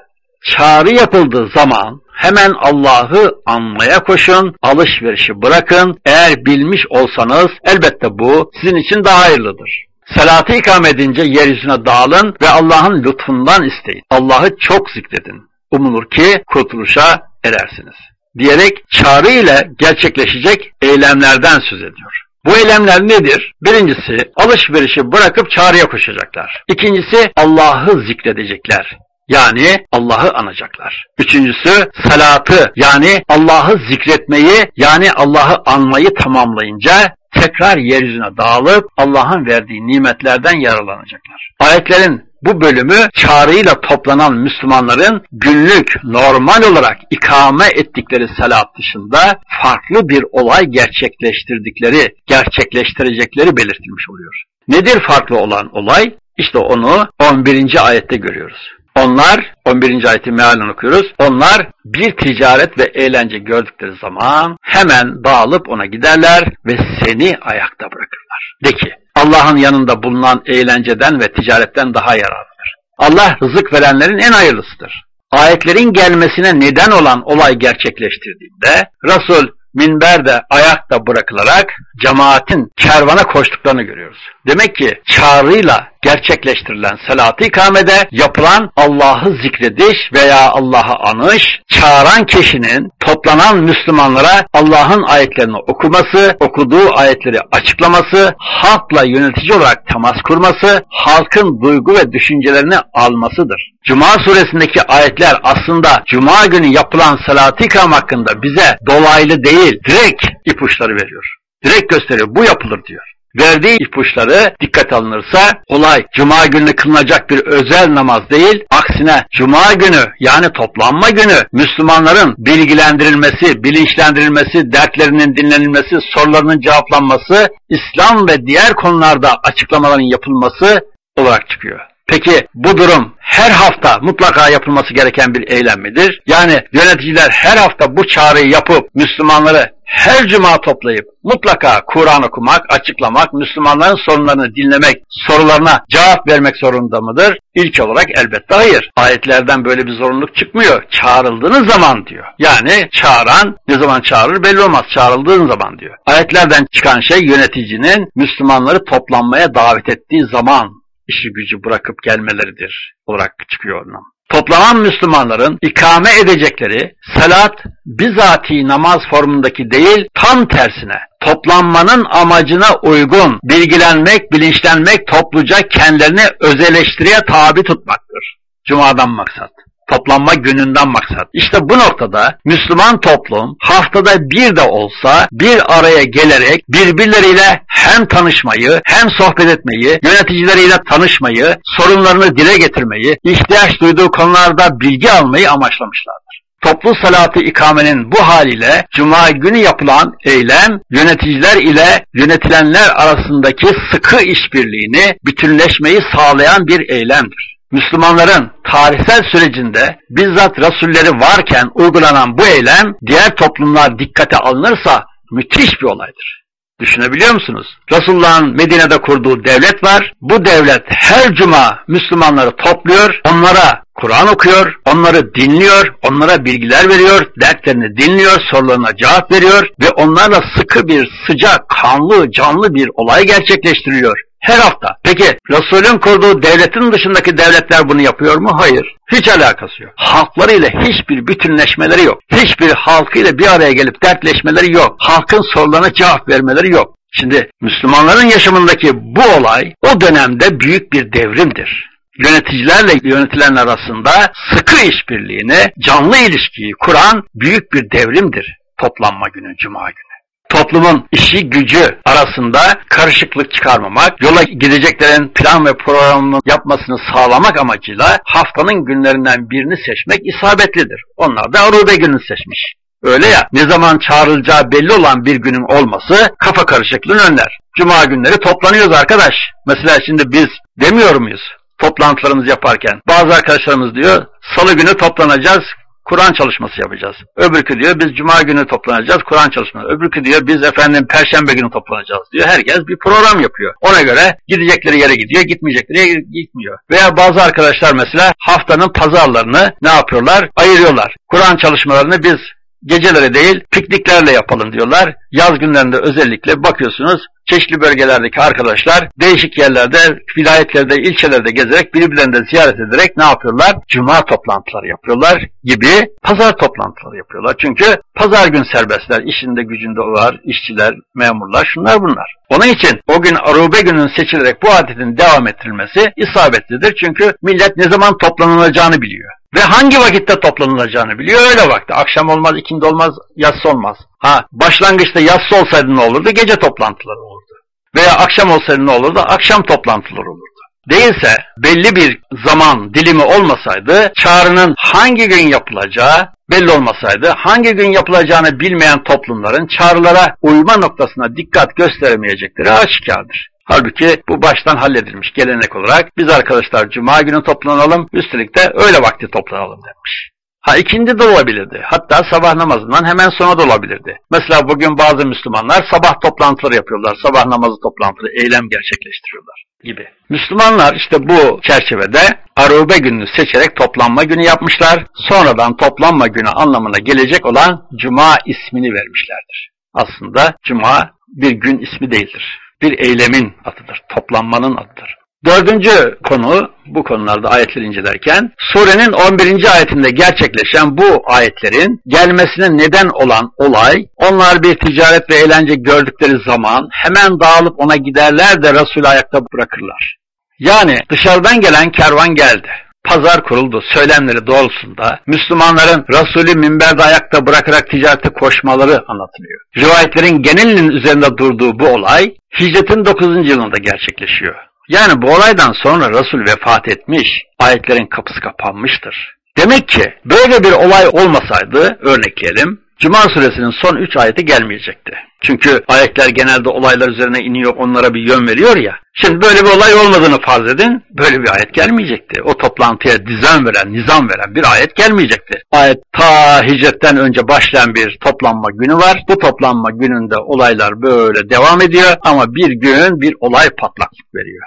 Çağrı yapıldığı zaman hemen Allah'ı anmaya koşun, alışverişi bırakın. Eğer bilmiş olsanız elbette bu sizin için daha hayırlıdır. Salatı ikam edince yeryüzüne dağılın ve Allah'ın lütfundan isteyin. Allah'ı çok zikredin. Umulur ki kurtuluşa erersiniz. Diyerek çağrı ile gerçekleşecek eylemlerden söz ediyor. Bu eylemler nedir? Birincisi alışverişi bırakıp çağrıya koşacaklar. İkincisi Allah'ı zikredecekler. Yani Allah'ı anacaklar. Üçüncüsü salatı yani Allah'ı zikretmeyi yani Allah'ı anmayı tamamlayınca tekrar yeryüzüne dağılıp Allah'ın verdiği nimetlerden yararlanacaklar. Ayetlerin bu bölümü çağrıyla toplanan Müslümanların günlük normal olarak ikame ettikleri salat dışında farklı bir olay gerçekleştirdikleri, gerçekleştirecekleri belirtilmiş oluyor. Nedir farklı olan olay? İşte onu 11. ayette görüyoruz. Onlar, 11. ayeti mealen okuyoruz. Onlar bir ticaret ve eğlence gördükleri zaman hemen dağılıp ona giderler ve seni ayakta bırakırlar. De ki, Allah'ın yanında bulunan eğlenceden ve ticaretten daha yararlıdır. Allah rızık verenlerin en hayırlısıdır. Ayetlerin gelmesine neden olan olay gerçekleştirdiğinde Resul minberde ayakta bırakılarak cemaatin kervana koştuklarını görüyoruz. Demek ki çağrıyla gerçekleştirilen salat-ı ikamede yapılan Allah'ı zikrediş veya Allah'a anış, çağıran kişinin toplanan Müslümanlara Allah'ın ayetlerini okuması, okuduğu ayetleri açıklaması, halkla yönetici olarak temas kurması, halkın duygu ve düşüncelerini almasıdır. Cuma suresindeki ayetler aslında Cuma günü yapılan salat-ı ikam hakkında bize dolaylı değil, direkt ipuçları veriyor. Direkt gösteriyor. Bu yapılır diyor verdiği ipuçları dikkat alınırsa olay cuma günü kılınacak bir özel namaz değil, aksine cuma günü yani toplanma günü Müslümanların bilgilendirilmesi, bilinçlendirilmesi, dertlerinin dinlenilmesi, sorularının cevaplanması, İslam ve diğer konularda açıklamaların yapılması olarak çıkıyor. Peki bu durum her hafta mutlaka yapılması gereken bir eylem midir? Yani yöneticiler her hafta bu çağrıyı yapıp Müslümanları her cuma toplayıp mutlaka Kur'an okumak, açıklamak, Müslümanların sorunlarını dinlemek, sorularına cevap vermek zorunda mıdır? İlk olarak elbette hayır. Ayetlerden böyle bir zorunluluk çıkmıyor. Çağrıldığınız zaman diyor. Yani çağıran ne zaman çağırır belli olmaz. Çağrıldığın zaman diyor. Ayetlerden çıkan şey yöneticinin Müslümanları toplanmaya davet ettiği zaman işi gücü bırakıp gelmeleridir olarak çıkıyor ondan. Toplanan Müslümanların ikame edecekleri salat bizatihi namaz formundaki değil tam tersine toplanmanın amacına uygun bilgilenmek, bilinçlenmek, topluca kendilerini öz eleştiriye tabi tutmaktır. Cuma'dan maksat toplanma gününden maksat. İşte bu noktada Müslüman toplum haftada bir de olsa bir araya gelerek birbirleriyle hem tanışmayı hem sohbet etmeyi, yöneticileriyle tanışmayı, sorunlarını dile getirmeyi, ihtiyaç duyduğu konularda bilgi almayı amaçlamışlardır. Toplu salatı ikamenin bu haliyle Cuma günü yapılan eylem yöneticiler ile yönetilenler arasındaki sıkı işbirliğini, bütünleşmeyi sağlayan bir eylemdir. Müslümanların tarihsel sürecinde bizzat Resulleri varken uygulanan bu eylem diğer toplumlar dikkate alınırsa müthiş bir olaydır. Düşünebiliyor musunuz? Resulullah'ın Medine'de kurduğu devlet var. Bu devlet her cuma Müslümanları topluyor, onlara Kur'an okuyor, onları dinliyor, onlara bilgiler veriyor, dertlerini dinliyor, sorularına cevap veriyor ve onlarla sıkı bir, sıcak, kanlı, canlı bir olay gerçekleştiriyor. Her hafta. Peki Resulün kurduğu devletin dışındaki devletler bunu yapıyor mu? Hayır. Hiç alakası yok. Halklarıyla hiçbir bütünleşmeleri yok. Hiçbir halkıyla bir araya gelip dertleşmeleri yok. Halkın sorularına cevap vermeleri yok. Şimdi Müslümanların yaşamındaki bu olay o dönemde büyük bir devrimdir. Yöneticilerle yönetilenler arasında sıkı işbirliğini, canlı ilişkiyi kuran büyük bir devrimdir toplanma günü, cuma günü toplumun işi gücü arasında karışıklık çıkarmamak, yola gideceklerin plan ve programını yapmasını sağlamak amacıyla haftanın günlerinden birini seçmek isabetlidir. Onlar da Arube gününü seçmiş. Öyle ya, ne zaman çağrılacağı belli olan bir günün olması kafa karışıklığını önler. Cuma günleri toplanıyoruz arkadaş. Mesela şimdi biz demiyor muyuz? Toplantılarımızı yaparken. Bazı arkadaşlarımız diyor, salı günü toplanacağız, Kur'an çalışması yapacağız. Öbürkü diyor biz cuma günü toplanacağız Kur'an çalışması. Öbürkü diyor biz efendim perşembe günü toplanacağız diyor. Herkes bir program yapıyor. Ona göre gidecekleri yere gidiyor, gitmeyecekleri yere gitmiyor. Veya bazı arkadaşlar mesela haftanın pazarlarını ne yapıyorlar? Ayırıyorlar. Kur'an çalışmalarını biz geceleri değil pikniklerle yapalım diyorlar. Yaz günlerinde özellikle bakıyorsunuz çeşitli bölgelerdeki arkadaşlar değişik yerlerde, vilayetlerde, ilçelerde gezerek birbirlerini ziyaret ederek ne yapıyorlar? Cuma toplantıları yapıyorlar gibi pazar toplantıları yapıyorlar. Çünkü pazar gün serbestler, işinde gücünde var, işçiler, memurlar, şunlar bunlar. Onun için o gün Arube günün seçilerek bu adetin devam ettirilmesi isabetlidir. Çünkü millet ne zaman toplanılacağını biliyor. Ve hangi vakitte toplanılacağını biliyor öyle vakti. Akşam olmaz, ikindi olmaz, yatsı olmaz. Ha başlangıçta yatsı olsaydı ne olurdu? Gece toplantıları olurdu. Veya akşam olsaydı ne olurdu? Akşam toplantıları olurdu. Değilse belli bir zaman dilimi olmasaydı çağrının hangi gün yapılacağı belli olmasaydı hangi gün yapılacağını bilmeyen toplumların çağrılara uyma noktasına dikkat gösteremeyecekleri aşikardır. Halbuki bu baştan halledilmiş gelenek olarak biz arkadaşlar cuma günü toplanalım üstelik de öyle vakti toplanalım demiş. Ha ikindi de olabilirdi. Hatta sabah namazından hemen sonra da olabilirdi. Mesela bugün bazı Müslümanlar sabah toplantıları yapıyorlar. Sabah namazı toplantıları, eylem gerçekleştiriyorlar gibi. Müslümanlar işte bu çerçevede Arube gününü seçerek toplanma günü yapmışlar. Sonradan toplanma günü anlamına gelecek olan Cuma ismini vermişlerdir. Aslında Cuma bir gün ismi değildir. Bir eylemin adıdır, toplanmanın adıdır. Dördüncü konu bu konularda ayetleri incelerken surenin 11. ayetinde gerçekleşen bu ayetlerin gelmesine neden olan olay onlar bir ticaret ve eğlence gördükleri zaman hemen dağılıp ona giderler de Resulü ayakta bırakırlar. Yani dışarıdan gelen kervan geldi. Pazar kuruldu. Söylemleri doğrultusunda Müslümanların Resulü minberde ayakta bırakarak ticarete koşmaları anlatılıyor. Rivayetlerin genelinin üzerinde durduğu bu olay hicretin 9. yılında gerçekleşiyor. Yani bu olaydan sonra Resul vefat etmiş, ayetlerin kapısı kapanmıştır. Demek ki böyle bir olay olmasaydı, örnekleyelim, Cuma suresinin son üç ayeti gelmeyecekti. Çünkü ayetler genelde olaylar üzerine iniyor, onlara bir yön veriyor ya. Şimdi böyle bir olay olmadığını farz edin, böyle bir ayet gelmeyecekti. O toplantıya dizen veren, nizam veren bir ayet gelmeyecekti. Ayet ta hicretten önce başlayan bir toplanma günü var. Bu toplanma gününde olaylar böyle devam ediyor ama bir gün bir olay patlaklık veriyor.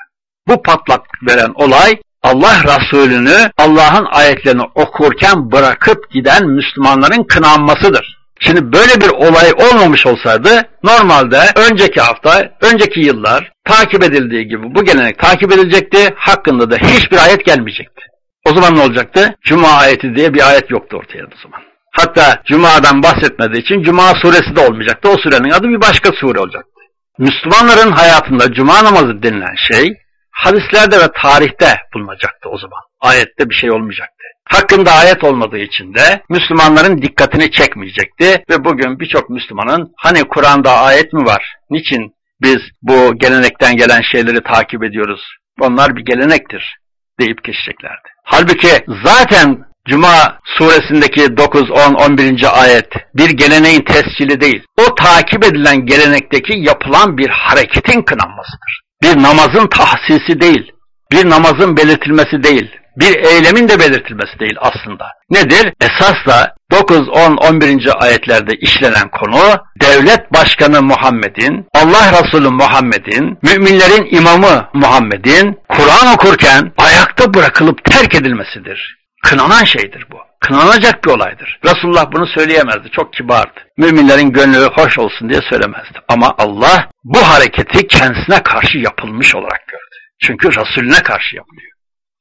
Bu patlak veren olay Allah Resulü'nü Allah'ın ayetlerini okurken bırakıp giden Müslümanların kınanmasıdır. Şimdi böyle bir olay olmamış olsaydı normalde önceki hafta, önceki yıllar takip edildiği gibi bu gelenek takip edilecekti. Hakkında da hiçbir ayet gelmeyecekti. O zaman ne olacaktı? Cuma ayeti diye bir ayet yoktu ortaya o zaman. Hatta Cuma'dan bahsetmediği için Cuma suresi de olmayacaktı. O surenin adı bir başka sure olacaktı. Müslümanların hayatında Cuma namazı denilen şey hadislerde ve tarihte bulunacaktı o zaman. Ayette bir şey olmayacaktı. Hakkında ayet olmadığı için de Müslümanların dikkatini çekmeyecekti ve bugün birçok Müslümanın hani Kur'an'da ayet mi var? Niçin biz bu gelenekten gelen şeyleri takip ediyoruz? Onlar bir gelenektir deyip geçeceklerdi. Halbuki zaten Cuma suresindeki 9, 10, 11. ayet bir geleneğin tescili değil. O takip edilen gelenekteki yapılan bir hareketin kınanmasıdır. Bir namazın tahsisi değil, bir namazın belirtilmesi değil, bir eylemin de belirtilmesi değil aslında. Nedir? Esas da 9, 10, 11. ayetlerde işlenen konu devlet başkanı Muhammed'in, Allah Resulü Muhammed'in, müminlerin imamı Muhammed'in Kur'an okurken ayakta bırakılıp terk edilmesidir. Kınanan şeydir bu. Kınanacak bir olaydır. Resulullah bunu söyleyemezdi. Çok kibardı. Müminlerin gönlü hoş olsun diye söylemezdi. Ama Allah bu hareketi kendisine karşı yapılmış olarak gördü. Çünkü Resulüne karşı yapılıyor.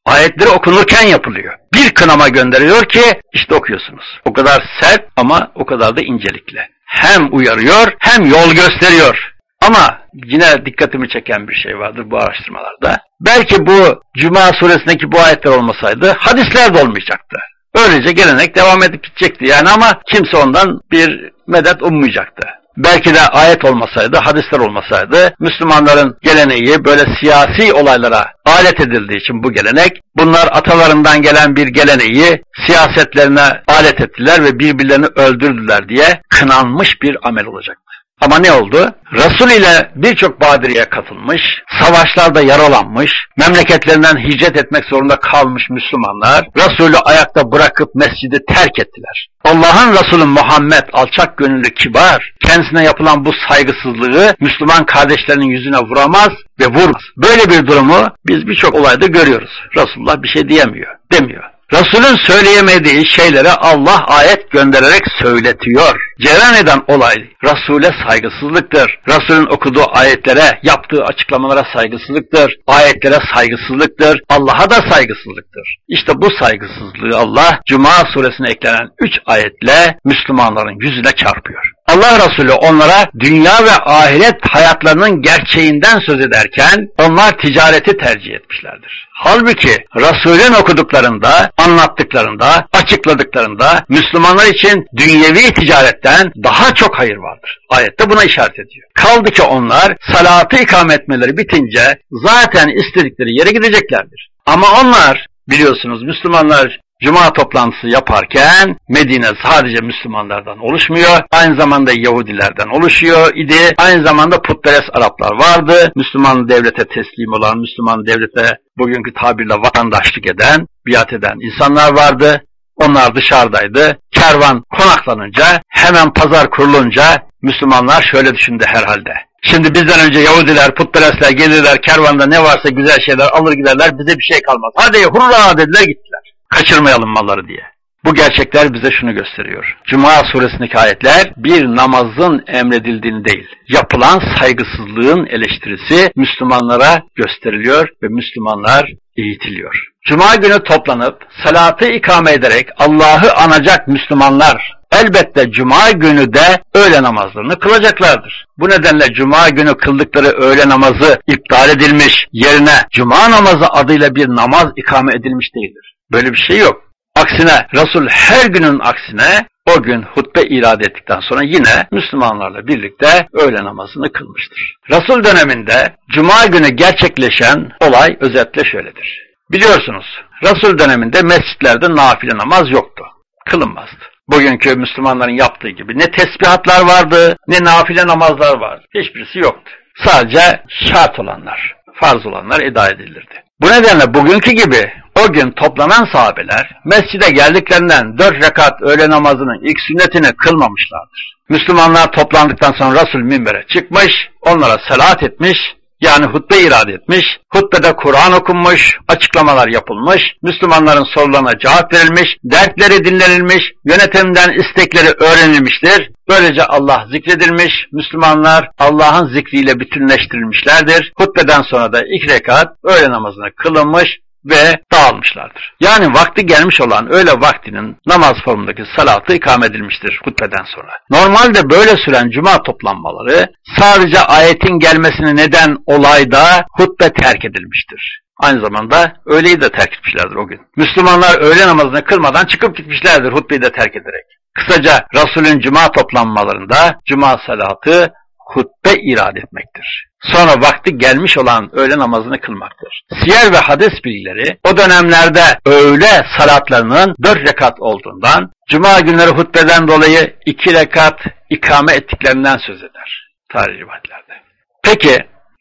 Ayetleri okunurken yapılıyor. Bir kınama gönderiyor ki işte okuyorsunuz. O kadar sert ama o kadar da incelikle. Hem uyarıyor hem yol gösteriyor. Ama yine dikkatimi çeken bir şey vardır bu araştırmalarda. Belki bu Cuma suresindeki bu ayetler olmasaydı hadisler de olmayacaktı. Öylece gelenek devam edip gidecekti yani ama kimse ondan bir medet ummayacaktı. Belki de ayet olmasaydı, hadisler olmasaydı, Müslümanların geleneği böyle siyasi olaylara alet edildiği için bu gelenek, bunlar atalarından gelen bir geleneği siyasetlerine alet ettiler ve birbirlerini öldürdüler diye kınanmış bir amel olacaktı. Ama ne oldu? Resul ile birçok badiriye katılmış, savaşlarda yaralanmış, memleketlerinden hicret etmek zorunda kalmış Müslümanlar, Resulü ayakta bırakıp mescidi terk ettiler. Allah'ın Resulü Muhammed alçak gönüllü kibar, kendisine yapılan bu saygısızlığı Müslüman kardeşlerinin yüzüne vuramaz ve vurmaz. Böyle bir durumu biz birçok olayda görüyoruz. Resulullah bir şey diyemiyor, demiyor. Resulün söyleyemediği şeylere Allah ayet göndererek söyletiyor. Cereyan eden olay Resul'e saygısızlıktır. Resulün okuduğu ayetlere, yaptığı açıklamalara saygısızlıktır. Ayetlere saygısızlıktır. Allah'a da saygısızlıktır. İşte bu saygısızlığı Allah Cuma suresine eklenen üç ayetle Müslümanların yüzüne çarpıyor. Allah Resulü onlara dünya ve ahiret hayatlarının gerçeğinden söz ederken onlar ticareti tercih etmişlerdir. Halbuki Resulün okuduklarında, anlattıklarında, açıkladıklarında Müslümanlar için dünyevi ticaretten daha çok hayır vardır. Ayette buna işaret ediyor. Kaldı ki onlar salatı ikame etmeleri bitince zaten istedikleri yere gideceklerdir. Ama onlar biliyorsunuz Müslümanlar Cuma toplantısı yaparken Medine sadece Müslümanlardan oluşmuyor. Aynı zamanda Yahudilerden oluşuyor idi. Aynı zamanda putperest Araplar vardı. Müslüman devlete teslim olan, Müslüman devlete bugünkü tabirle vatandaşlık eden, biat eden insanlar vardı. Onlar dışarıdaydı. Kervan konaklanınca, hemen pazar kurulunca Müslümanlar şöyle düşündü herhalde. Şimdi bizden önce Yahudiler, putperestler gelirler, kervanda ne varsa güzel şeyler alır giderler, bize bir şey kalmaz. Hadi hurra dediler gittiler. Kaçırmayalım malları diye. Bu gerçekler bize şunu gösteriyor. Cuma suresindeki ayetler bir namazın emredildiğini değil, yapılan saygısızlığın eleştirisi Müslümanlara gösteriliyor ve Müslümanlar eğitiliyor. Cuma günü toplanıp salatı ikame ederek Allah'ı anacak Müslümanlar elbette cuma günü de öğle namazlarını kılacaklardır. Bu nedenle cuma günü kıldıkları öğle namazı iptal edilmiş, yerine cuma namazı adıyla bir namaz ikame edilmiş değildir. Böyle bir şey yok. Aksine Resul her günün aksine o gün hutbe irade ettikten sonra yine Müslümanlarla birlikte öğle namazını kılmıştır. Resul döneminde Cuma günü gerçekleşen olay özetle şöyledir. Biliyorsunuz Resul döneminde mescitlerde nafile namaz yoktu. Kılınmazdı. Bugünkü Müslümanların yaptığı gibi ne tesbihatlar vardı ne nafile namazlar vardı. Hiçbirisi yoktu. Sadece şart olanlar, farz olanlar eda edilirdi. Bu nedenle bugünkü gibi o gün toplanan sahabeler mescide geldiklerinden dört rekat öğle namazının ilk sünnetini kılmamışlardır. Müslümanlar toplandıktan sonra Resul minbere çıkmış, onlara salat etmiş, yani hutbe irade etmiş, hutbede Kur'an okunmuş, açıklamalar yapılmış, Müslümanların sorularına cevap verilmiş, dertleri dinlenilmiş, yönetimden istekleri öğrenilmiştir. Böylece Allah zikredilmiş, Müslümanlar Allah'ın zikriyle bütünleştirilmişlerdir. Hutbeden sonra da iki rekat öğle namazına kılınmış, ve dağılmışlardır. Yani vakti gelmiş olan öğle vaktinin namaz formundaki salatı ikame edilmiştir hutbeden sonra. Normalde böyle süren cuma toplanmaları sadece ayetin gelmesine neden olayda hutbe terk edilmiştir. Aynı zamanda öğleyi de terk etmişlerdir o gün. Müslümanlar öğle namazını kılmadan çıkıp gitmişlerdir hutbeyi de terk ederek. Kısaca Resul'ün cuma toplanmalarında cuma salatı hutbe irade etmektir. Sonra vakti gelmiş olan öğle namazını kılmaktır. Siyer ve hadis bilgileri o dönemlerde öğle salatlarının dört rekat olduğundan cuma günleri hutbeden dolayı iki rekat ikame ettiklerinden söz eder tarih rivayetlerde. Peki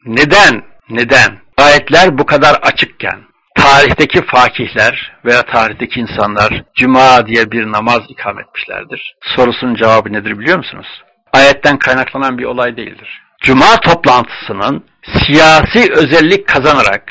neden neden ayetler bu kadar açıkken tarihteki fakihler veya tarihteki insanlar cuma diye bir namaz ikame etmişlerdir? Sorusunun cevabı nedir biliyor musunuz? ayetten kaynaklanan bir olay değildir. Cuma toplantısının siyasi özellik kazanarak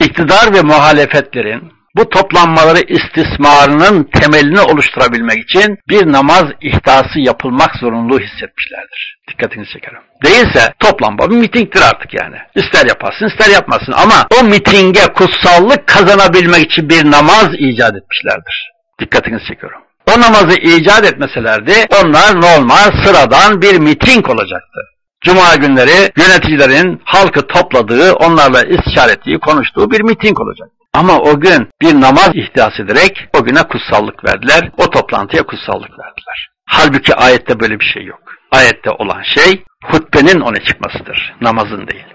iktidar ve muhalefetlerin bu toplanmaları istismarının temelini oluşturabilmek için bir namaz ihtası yapılmak zorunluluğu hissetmişlerdir. Dikkatinizi çekerim. Değilse toplanma bir mitingdir artık yani. İster yaparsın ister yapmasın ama o mitinge kutsallık kazanabilmek için bir namaz icat etmişlerdir. Dikkatinizi çekiyorum o namazı icat etmeselerdi onlar normal sıradan bir miting olacaktı. Cuma günleri yöneticilerin halkı topladığı, onlarla istişare ettiği, konuştuğu bir miting olacak. Ama o gün bir namaz ihdas ederek o güne kutsallık verdiler, o toplantıya kutsallık verdiler. Halbuki ayette böyle bir şey yok. Ayette olan şey hutbenin öne çıkmasıdır, namazın değil.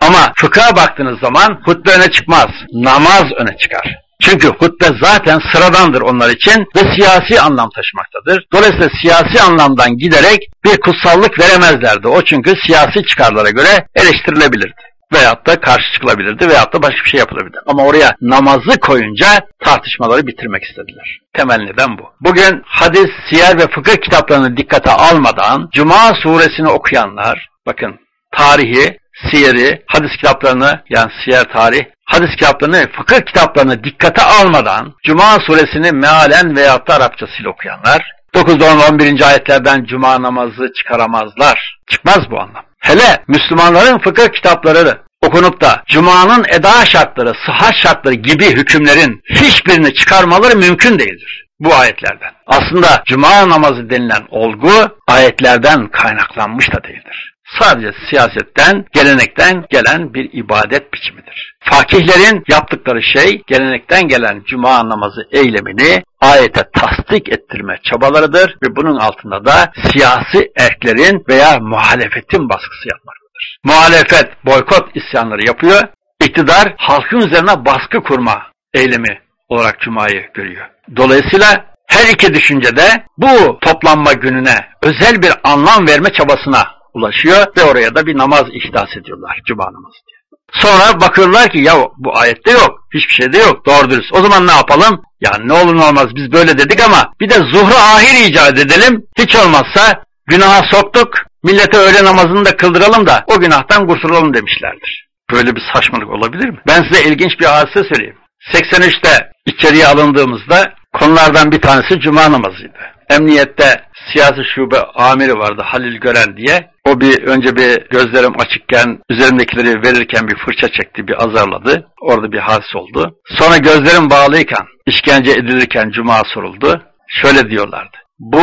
Ama fıkha baktığınız zaman hutbe öne çıkmaz, namaz öne çıkar. Çünkü hutbe zaten sıradandır onlar için ve siyasi anlam taşımaktadır. Dolayısıyla siyasi anlamdan giderek bir kutsallık veremezlerdi. O çünkü siyasi çıkarlara göre eleştirilebilirdi. Veyahut da karşı çıkılabilirdi veyahut da başka bir şey yapılabilirdi. Ama oraya namazı koyunca tartışmaları bitirmek istediler. Temel neden bu. Bugün hadis, siyer ve fıkıh kitaplarını dikkate almadan Cuma suresini okuyanlar, bakın tarihi, siyeri, hadis kitaplarını yani siyer tarih hadis kitaplarını, fıkıh kitaplarını dikkate almadan Cuma suresini mealen veyahut da Arapçasıyla okuyanlar 9, 10, 11. ayetlerden Cuma namazı çıkaramazlar. Çıkmaz bu anlam. Hele Müslümanların fıkıh kitapları okunup da Cuma'nın eda şartları, sıhhat şartları gibi hükümlerin hiçbirini çıkarmaları mümkün değildir bu ayetlerden. Aslında Cuma namazı denilen olgu ayetlerden kaynaklanmış da değildir sadece siyasetten, gelenekten gelen bir ibadet biçimidir. Fakihlerin yaptıkları şey gelenekten gelen cuma namazı eylemini ayete tasdik ettirme çabalarıdır ve bunun altında da siyasi erklerin veya muhalefetin baskısı yapmaktadır. Muhalefet boykot isyanları yapıyor, iktidar halkın üzerine baskı kurma eylemi olarak cumayı görüyor. Dolayısıyla her iki düşüncede bu toplanma gününe özel bir anlam verme çabasına ulaşıyor ve oraya da bir namaz ihdas ediyorlar. Cuma namazı diye. Sonra bakıyorlar ki ya bu ayette yok. Hiçbir şeyde yok. Doğru dürüst. O zaman ne yapalım? Ya ne olur ne olmaz biz böyle dedik ama bir de zuhru ahir icat edelim. Hiç olmazsa günaha soktuk. Millete öğle namazını da kıldıralım da o günahtan kurtulalım demişlerdir. Böyle bir saçmalık olabilir mi? Ben size ilginç bir hadise söyleyeyim. 83'te içeriye alındığımızda konulardan bir tanesi cuma namazıydı. Emniyette siyasi şube amiri vardı Halil Gören diye. O bir önce bir gözlerim açıkken üzerimdekileri verirken bir fırça çekti, bir azarladı. Orada bir hadis oldu. Sonra gözlerim bağlıyken, işkence edilirken cuma soruldu. Şöyle diyorlardı. Bu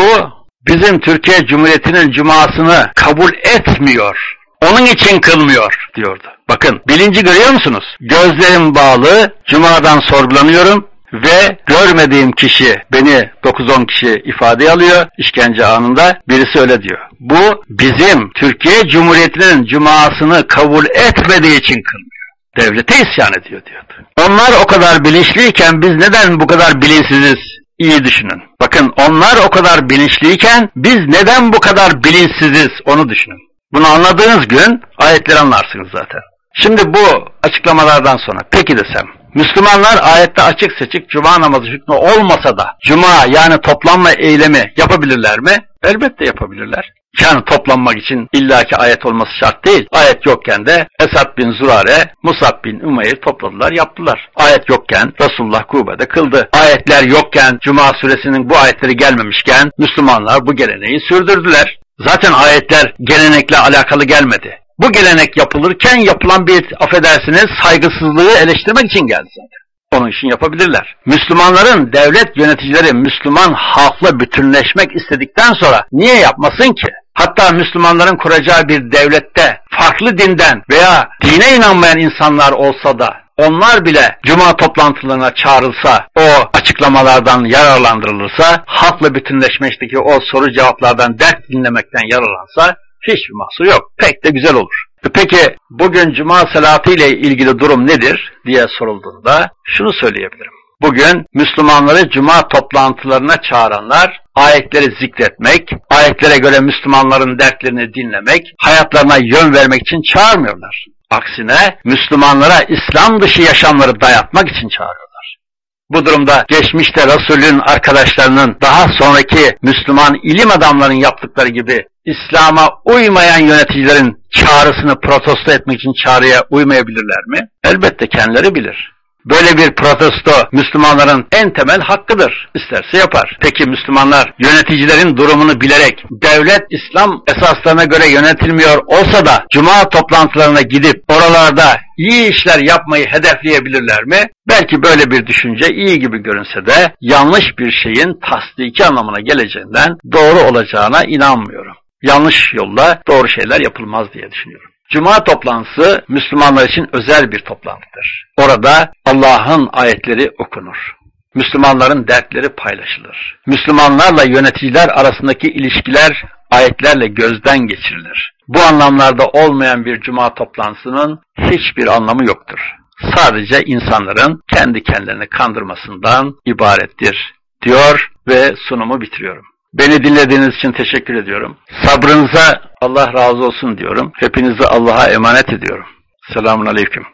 bizim Türkiye Cumhuriyeti'nin cumasını kabul etmiyor. Onun için kılmıyor diyordu. Bakın bilinci görüyor musunuz? Gözlerim bağlı, cumadan sorgulanıyorum ve görmediğim kişi beni 9-10 kişi ifade alıyor işkence anında birisi öyle diyor. Bu bizim Türkiye Cumhuriyeti'nin cumasını kabul etmediği için kılmıyor. Devlete isyan ediyor diyordu. Onlar o kadar bilinçliyken biz neden bu kadar bilinçsiziz? İyi düşünün. Bakın onlar o kadar bilinçliyken biz neden bu kadar bilinçsiziz onu düşünün. Bunu anladığınız gün ayetleri anlarsınız zaten. Şimdi bu açıklamalardan sonra peki desem Müslümanlar ayette açık seçik cuma namazı hükmü olmasa da cuma yani toplanma eylemi yapabilirler mi? Elbette yapabilirler. Yani toplanmak için illaki ayet olması şart değil. Ayet yokken de Esad bin Zurare, Musab bin Umeyr topladılar, yaptılar. Ayet yokken Resulullah Kube'de kıldı. Ayetler yokken Cuma suresinin bu ayetleri gelmemişken Müslümanlar bu geleneği sürdürdüler. Zaten ayetler gelenekle alakalı gelmedi. Bu gelenek yapılırken yapılan bir affedersiniz saygısızlığı eleştirmek için geldi zaten. Onun için yapabilirler. Müslümanların devlet yöneticileri Müslüman halkla bütünleşmek istedikten sonra niye yapmasın ki? Hatta Müslümanların kuracağı bir devlette farklı dinden veya dine inanmayan insanlar olsa da onlar bile cuma toplantılarına çağrılsa, o açıklamalardan yararlandırılırsa, halkla bütünleşmekteki o soru cevaplardan dert dinlemekten yararlansa hiçbir mahsur yok. Pek de güzel olur. Peki bugün cuma salatı ile ilgili durum nedir diye sorulduğunda şunu söyleyebilirim. Bugün Müslümanları cuma toplantılarına çağıranlar ayetleri zikretmek, ayetlere göre Müslümanların dertlerini dinlemek, hayatlarına yön vermek için çağırmıyorlar. Aksine Müslümanlara İslam dışı yaşamları dayatmak için çağırıyorlar. Bu durumda geçmişte Resulün arkadaşlarının daha sonraki Müslüman ilim adamlarının yaptıkları gibi İslam'a uymayan yöneticilerin çağrısını protesto etmek için çağrıya uymayabilirler mi? Elbette kendileri bilir. Böyle bir protesto Müslümanların en temel hakkıdır. İsterse yapar. Peki Müslümanlar yöneticilerin durumunu bilerek devlet İslam esaslarına göre yönetilmiyor olsa da cuma toplantılarına gidip oralarda iyi işler yapmayı hedefleyebilirler mi? Belki böyle bir düşünce iyi gibi görünse de yanlış bir şeyin tasdiki anlamına geleceğinden doğru olacağına inanmıyorum. Yanlış yolla doğru şeyler yapılmaz diye düşünüyorum. Cuma toplantısı Müslümanlar için özel bir toplantıdır. Orada Allah'ın ayetleri okunur. Müslümanların dertleri paylaşılır. Müslümanlarla yöneticiler arasındaki ilişkiler ayetlerle gözden geçirilir. Bu anlamlarda olmayan bir cuma toplantısının hiçbir anlamı yoktur. Sadece insanların kendi kendilerini kandırmasından ibarettir diyor ve sunumu bitiriyorum. Beni dinlediğiniz için teşekkür ediyorum. Sabrınıza Allah razı olsun diyorum. Hepinizi Allah'a emanet ediyorum. Selamun Aleyküm.